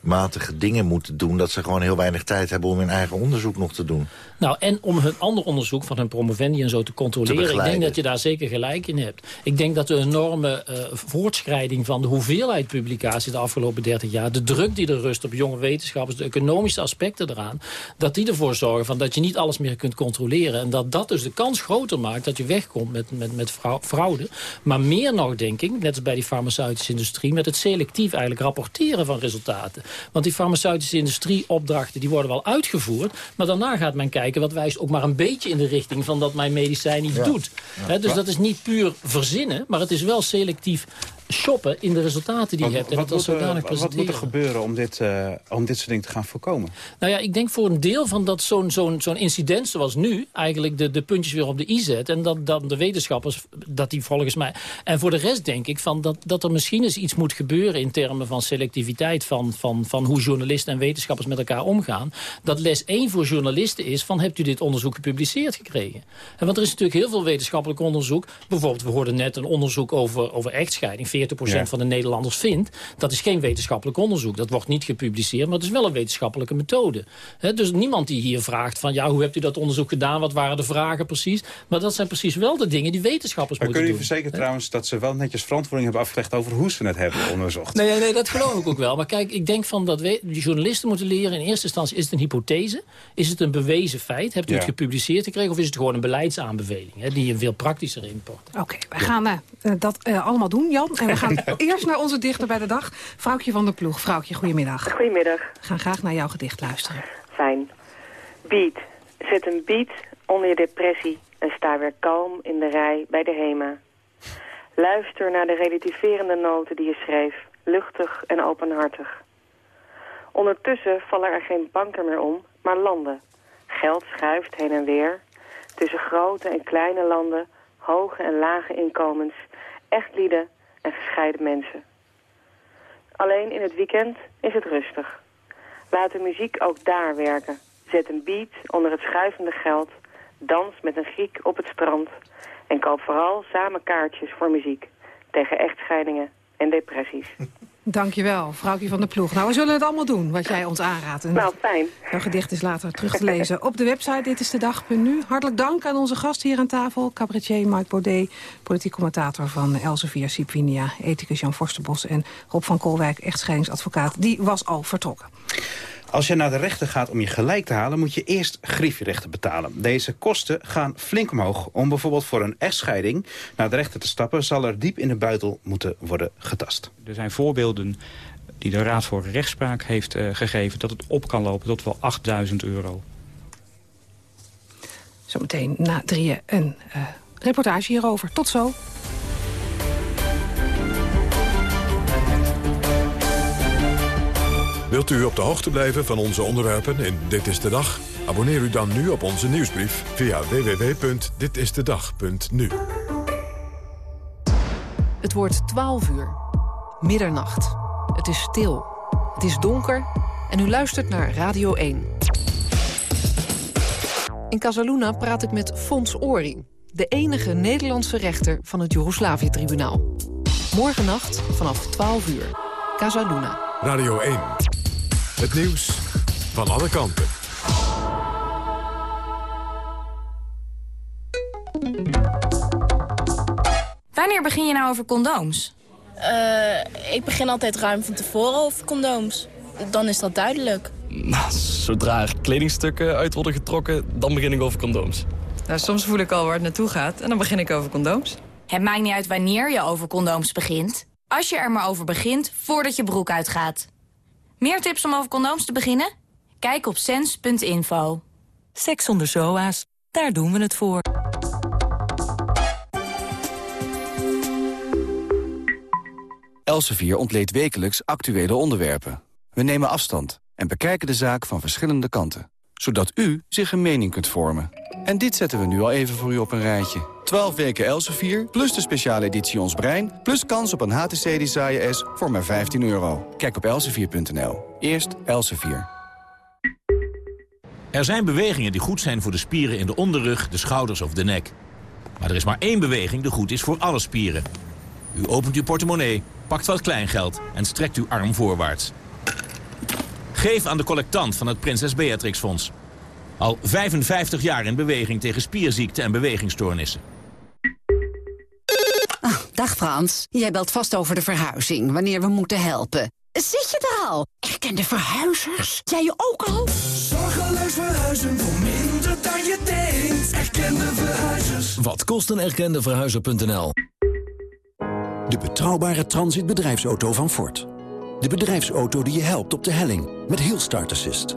matige dingen moeten doen... dat ze gewoon heel weinig tijd hebben om hun eigen onderzoek nog te doen. Nou, en om hun ander onderzoek van hun promovendi en zo te controleren. ik denk dat je daar zeker gelijk in hebt. Ik denk dat de enorme uh, voortschrijding van de hoeveelheid publicaties... de afgelopen 30 jaar, de druk die er rust op jonge wetenschappers... de economische aspecten eraan, dat die ervoor zorgen van dat je niet alles meer kunt controleren. En dat dat dus de kans groter maakt dat je wegkomt met, met, met fraude. Maar meer nog, denk ik, net als bij die farmaceutische industrie... met het selectief eigenlijk rapporteren van resultaten. Want die farmaceutische industrie opdrachten die worden wel uitgevoerd... maar daarna gaat men kijken wat wijst ook maar een beetje in de richting... van dat mijn medicijn iets doet. dus dat is niet puur verzinnen, maar het is wel selectief shoppen in de resultaten die je hebt. En wat, zodanig er, wat moet er gebeuren om dit, uh, om dit soort dingen te gaan voorkomen? Nou ja, ik denk voor een deel van dat zo'n zo'n zo'n incident zoals nu... eigenlijk de, de puntjes weer op de i zet. En dat, dat de wetenschappers, dat die volgens mij... En voor de rest denk ik van dat, dat er misschien eens iets moet gebeuren... in termen van selectiviteit van, van, van hoe journalisten en wetenschappers met elkaar omgaan. Dat les 1 voor journalisten is van hebt u dit onderzoek gepubliceerd gekregen? En want er is natuurlijk heel veel wetenschappelijk onderzoek. Bijvoorbeeld, we hoorden net een onderzoek over, over echtscheiding 40% van de Nederlanders vindt... dat is geen wetenschappelijk onderzoek. Dat wordt niet gepubliceerd, maar het is wel een wetenschappelijke methode. dus niemand die hier vraagt van... ja, hoe hebt u dat onderzoek gedaan? Wat waren de vragen precies? Maar dat zijn precies wel de dingen die wetenschappers maar moeten doen. kunnen u verzekeren trouwens dat ze wel netjes verantwoording hebben afgelegd... over hoe ze het hebben onderzocht? Nee, nee, dat geloof ik ook wel. Maar kijk, ik denk van dat we, die journalisten moeten leren... in eerste instantie, is het een hypothese? Is het een bewezen feit? Hebt u het gepubliceerd gekregen? Of is het gewoon een beleidsaanbeveling? Hè, die een veel praktischer import? Oké, wij gaan uh, dat uh, allemaal doen, Jan. En we gaan eerst naar onze dichter bij de dag. Vrouwtje van der Ploeg. Vrouwtje, goedemiddag. Goedemiddag. We gaan graag naar jouw gedicht luisteren. Fijn. Beat. Zet een beat onder je depressie en sta weer kalm in de rij bij de HEMA. Luister naar de relativerende noten die je schreef, luchtig en openhartig. Ondertussen vallen er geen banken meer om, maar landen. Geld schuift heen en weer. Tussen grote en kleine landen, hoge en lage inkomens, echtlieden en gescheiden mensen. Alleen in het weekend is het rustig. Laat de muziek ook daar werken. Zet een beat onder het schuivende geld. Dans met een Griek op het strand. En koop vooral samen kaartjes voor muziek. Tegen echtscheidingen en depressies. Dankjewel, vrouwtje van de ploeg. Nou, we zullen het allemaal doen, wat jij ons aanraadt. nou, fijn. Jouw gedicht is later terug te lezen op de website Dit is de Dag.nu. Hartelijk dank aan onze gast hier aan tafel. Cabaretier Mike Baudet, politiek commentator van Elsevier Sipwinia... ethicus Jan Forsterbos en Rob van Kolwijk, echtscheidingsadvocaat. Die was al vertrokken. Als je naar de rechter gaat om je gelijk te halen... moet je eerst griefrechten betalen. Deze kosten gaan flink omhoog. Om bijvoorbeeld voor een echtscheiding naar de rechter te stappen... zal er diep in de buidel moeten worden getast. Er zijn voorbeelden die de Raad voor Rechtspraak heeft uh, gegeven... dat het op kan lopen tot wel 8000 euro. Zometeen na drieën een uh, reportage hierover. Tot zo. Wilt u op de hoogte blijven van onze onderwerpen in Dit is de Dag? Abonneer u dan nu op onze nieuwsbrief via www.ditistedag.nu. Het wordt 12 uur. Middernacht. Het is stil. Het is donker. En u luistert naar Radio 1. In Casaluna praat ik met Fons Ori, de enige Nederlandse rechter van het Joegoslavië-tribunaal. Morgennacht vanaf 12 uur. Casaluna. Radio 1. Het nieuws van alle kanten. Wanneer begin je nou over condooms? Uh, ik begin altijd ruim van tevoren over condooms. Dan is dat duidelijk. Nou, zodra er kledingstukken uit worden getrokken, dan begin ik over condooms. Nou, soms voel ik al waar het naartoe gaat en dan begin ik over condooms. Het maakt niet uit wanneer je over condooms begint. Als je er maar over begint, voordat je broek uitgaat. Meer tips om over condooms te beginnen? Kijk op sens.info. Seks zonder zoa's, daar doen we het voor. Elsevier ontleed wekelijks actuele onderwerpen. We nemen afstand en bekijken de zaak van verschillende kanten. Zodat u zich een mening kunt vormen. En dit zetten we nu al even voor u op een rijtje. 12 weken Elsevier, plus de speciale editie Ons Brein... plus kans op een HTC Desire S voor maar 15 euro. Kijk op elsevier.nl. Eerst Elsevier. Er zijn bewegingen die goed zijn voor de spieren in de onderrug, de schouders of de nek. Maar er is maar één beweging die goed is voor alle spieren. U opent uw portemonnee, pakt wat kleingeld en strekt uw arm voorwaarts. Geef aan de collectant van het Prinses Beatrix Fonds. Al 55 jaar in beweging tegen spierziekten en bewegingsstoornissen. Ah, dag Frans, jij belt vast over de verhuizing, wanneer we moeten helpen. Zit je er al? Erkende verhuizers? Jij je ook al? Zorgeloos verhuizen voor minder dan je denkt. Erkende verhuizers. Wat kost een erkende verhuizer.nl? De betrouwbare transitbedrijfsauto van Ford. De bedrijfsauto die je helpt op de helling met heel start assist.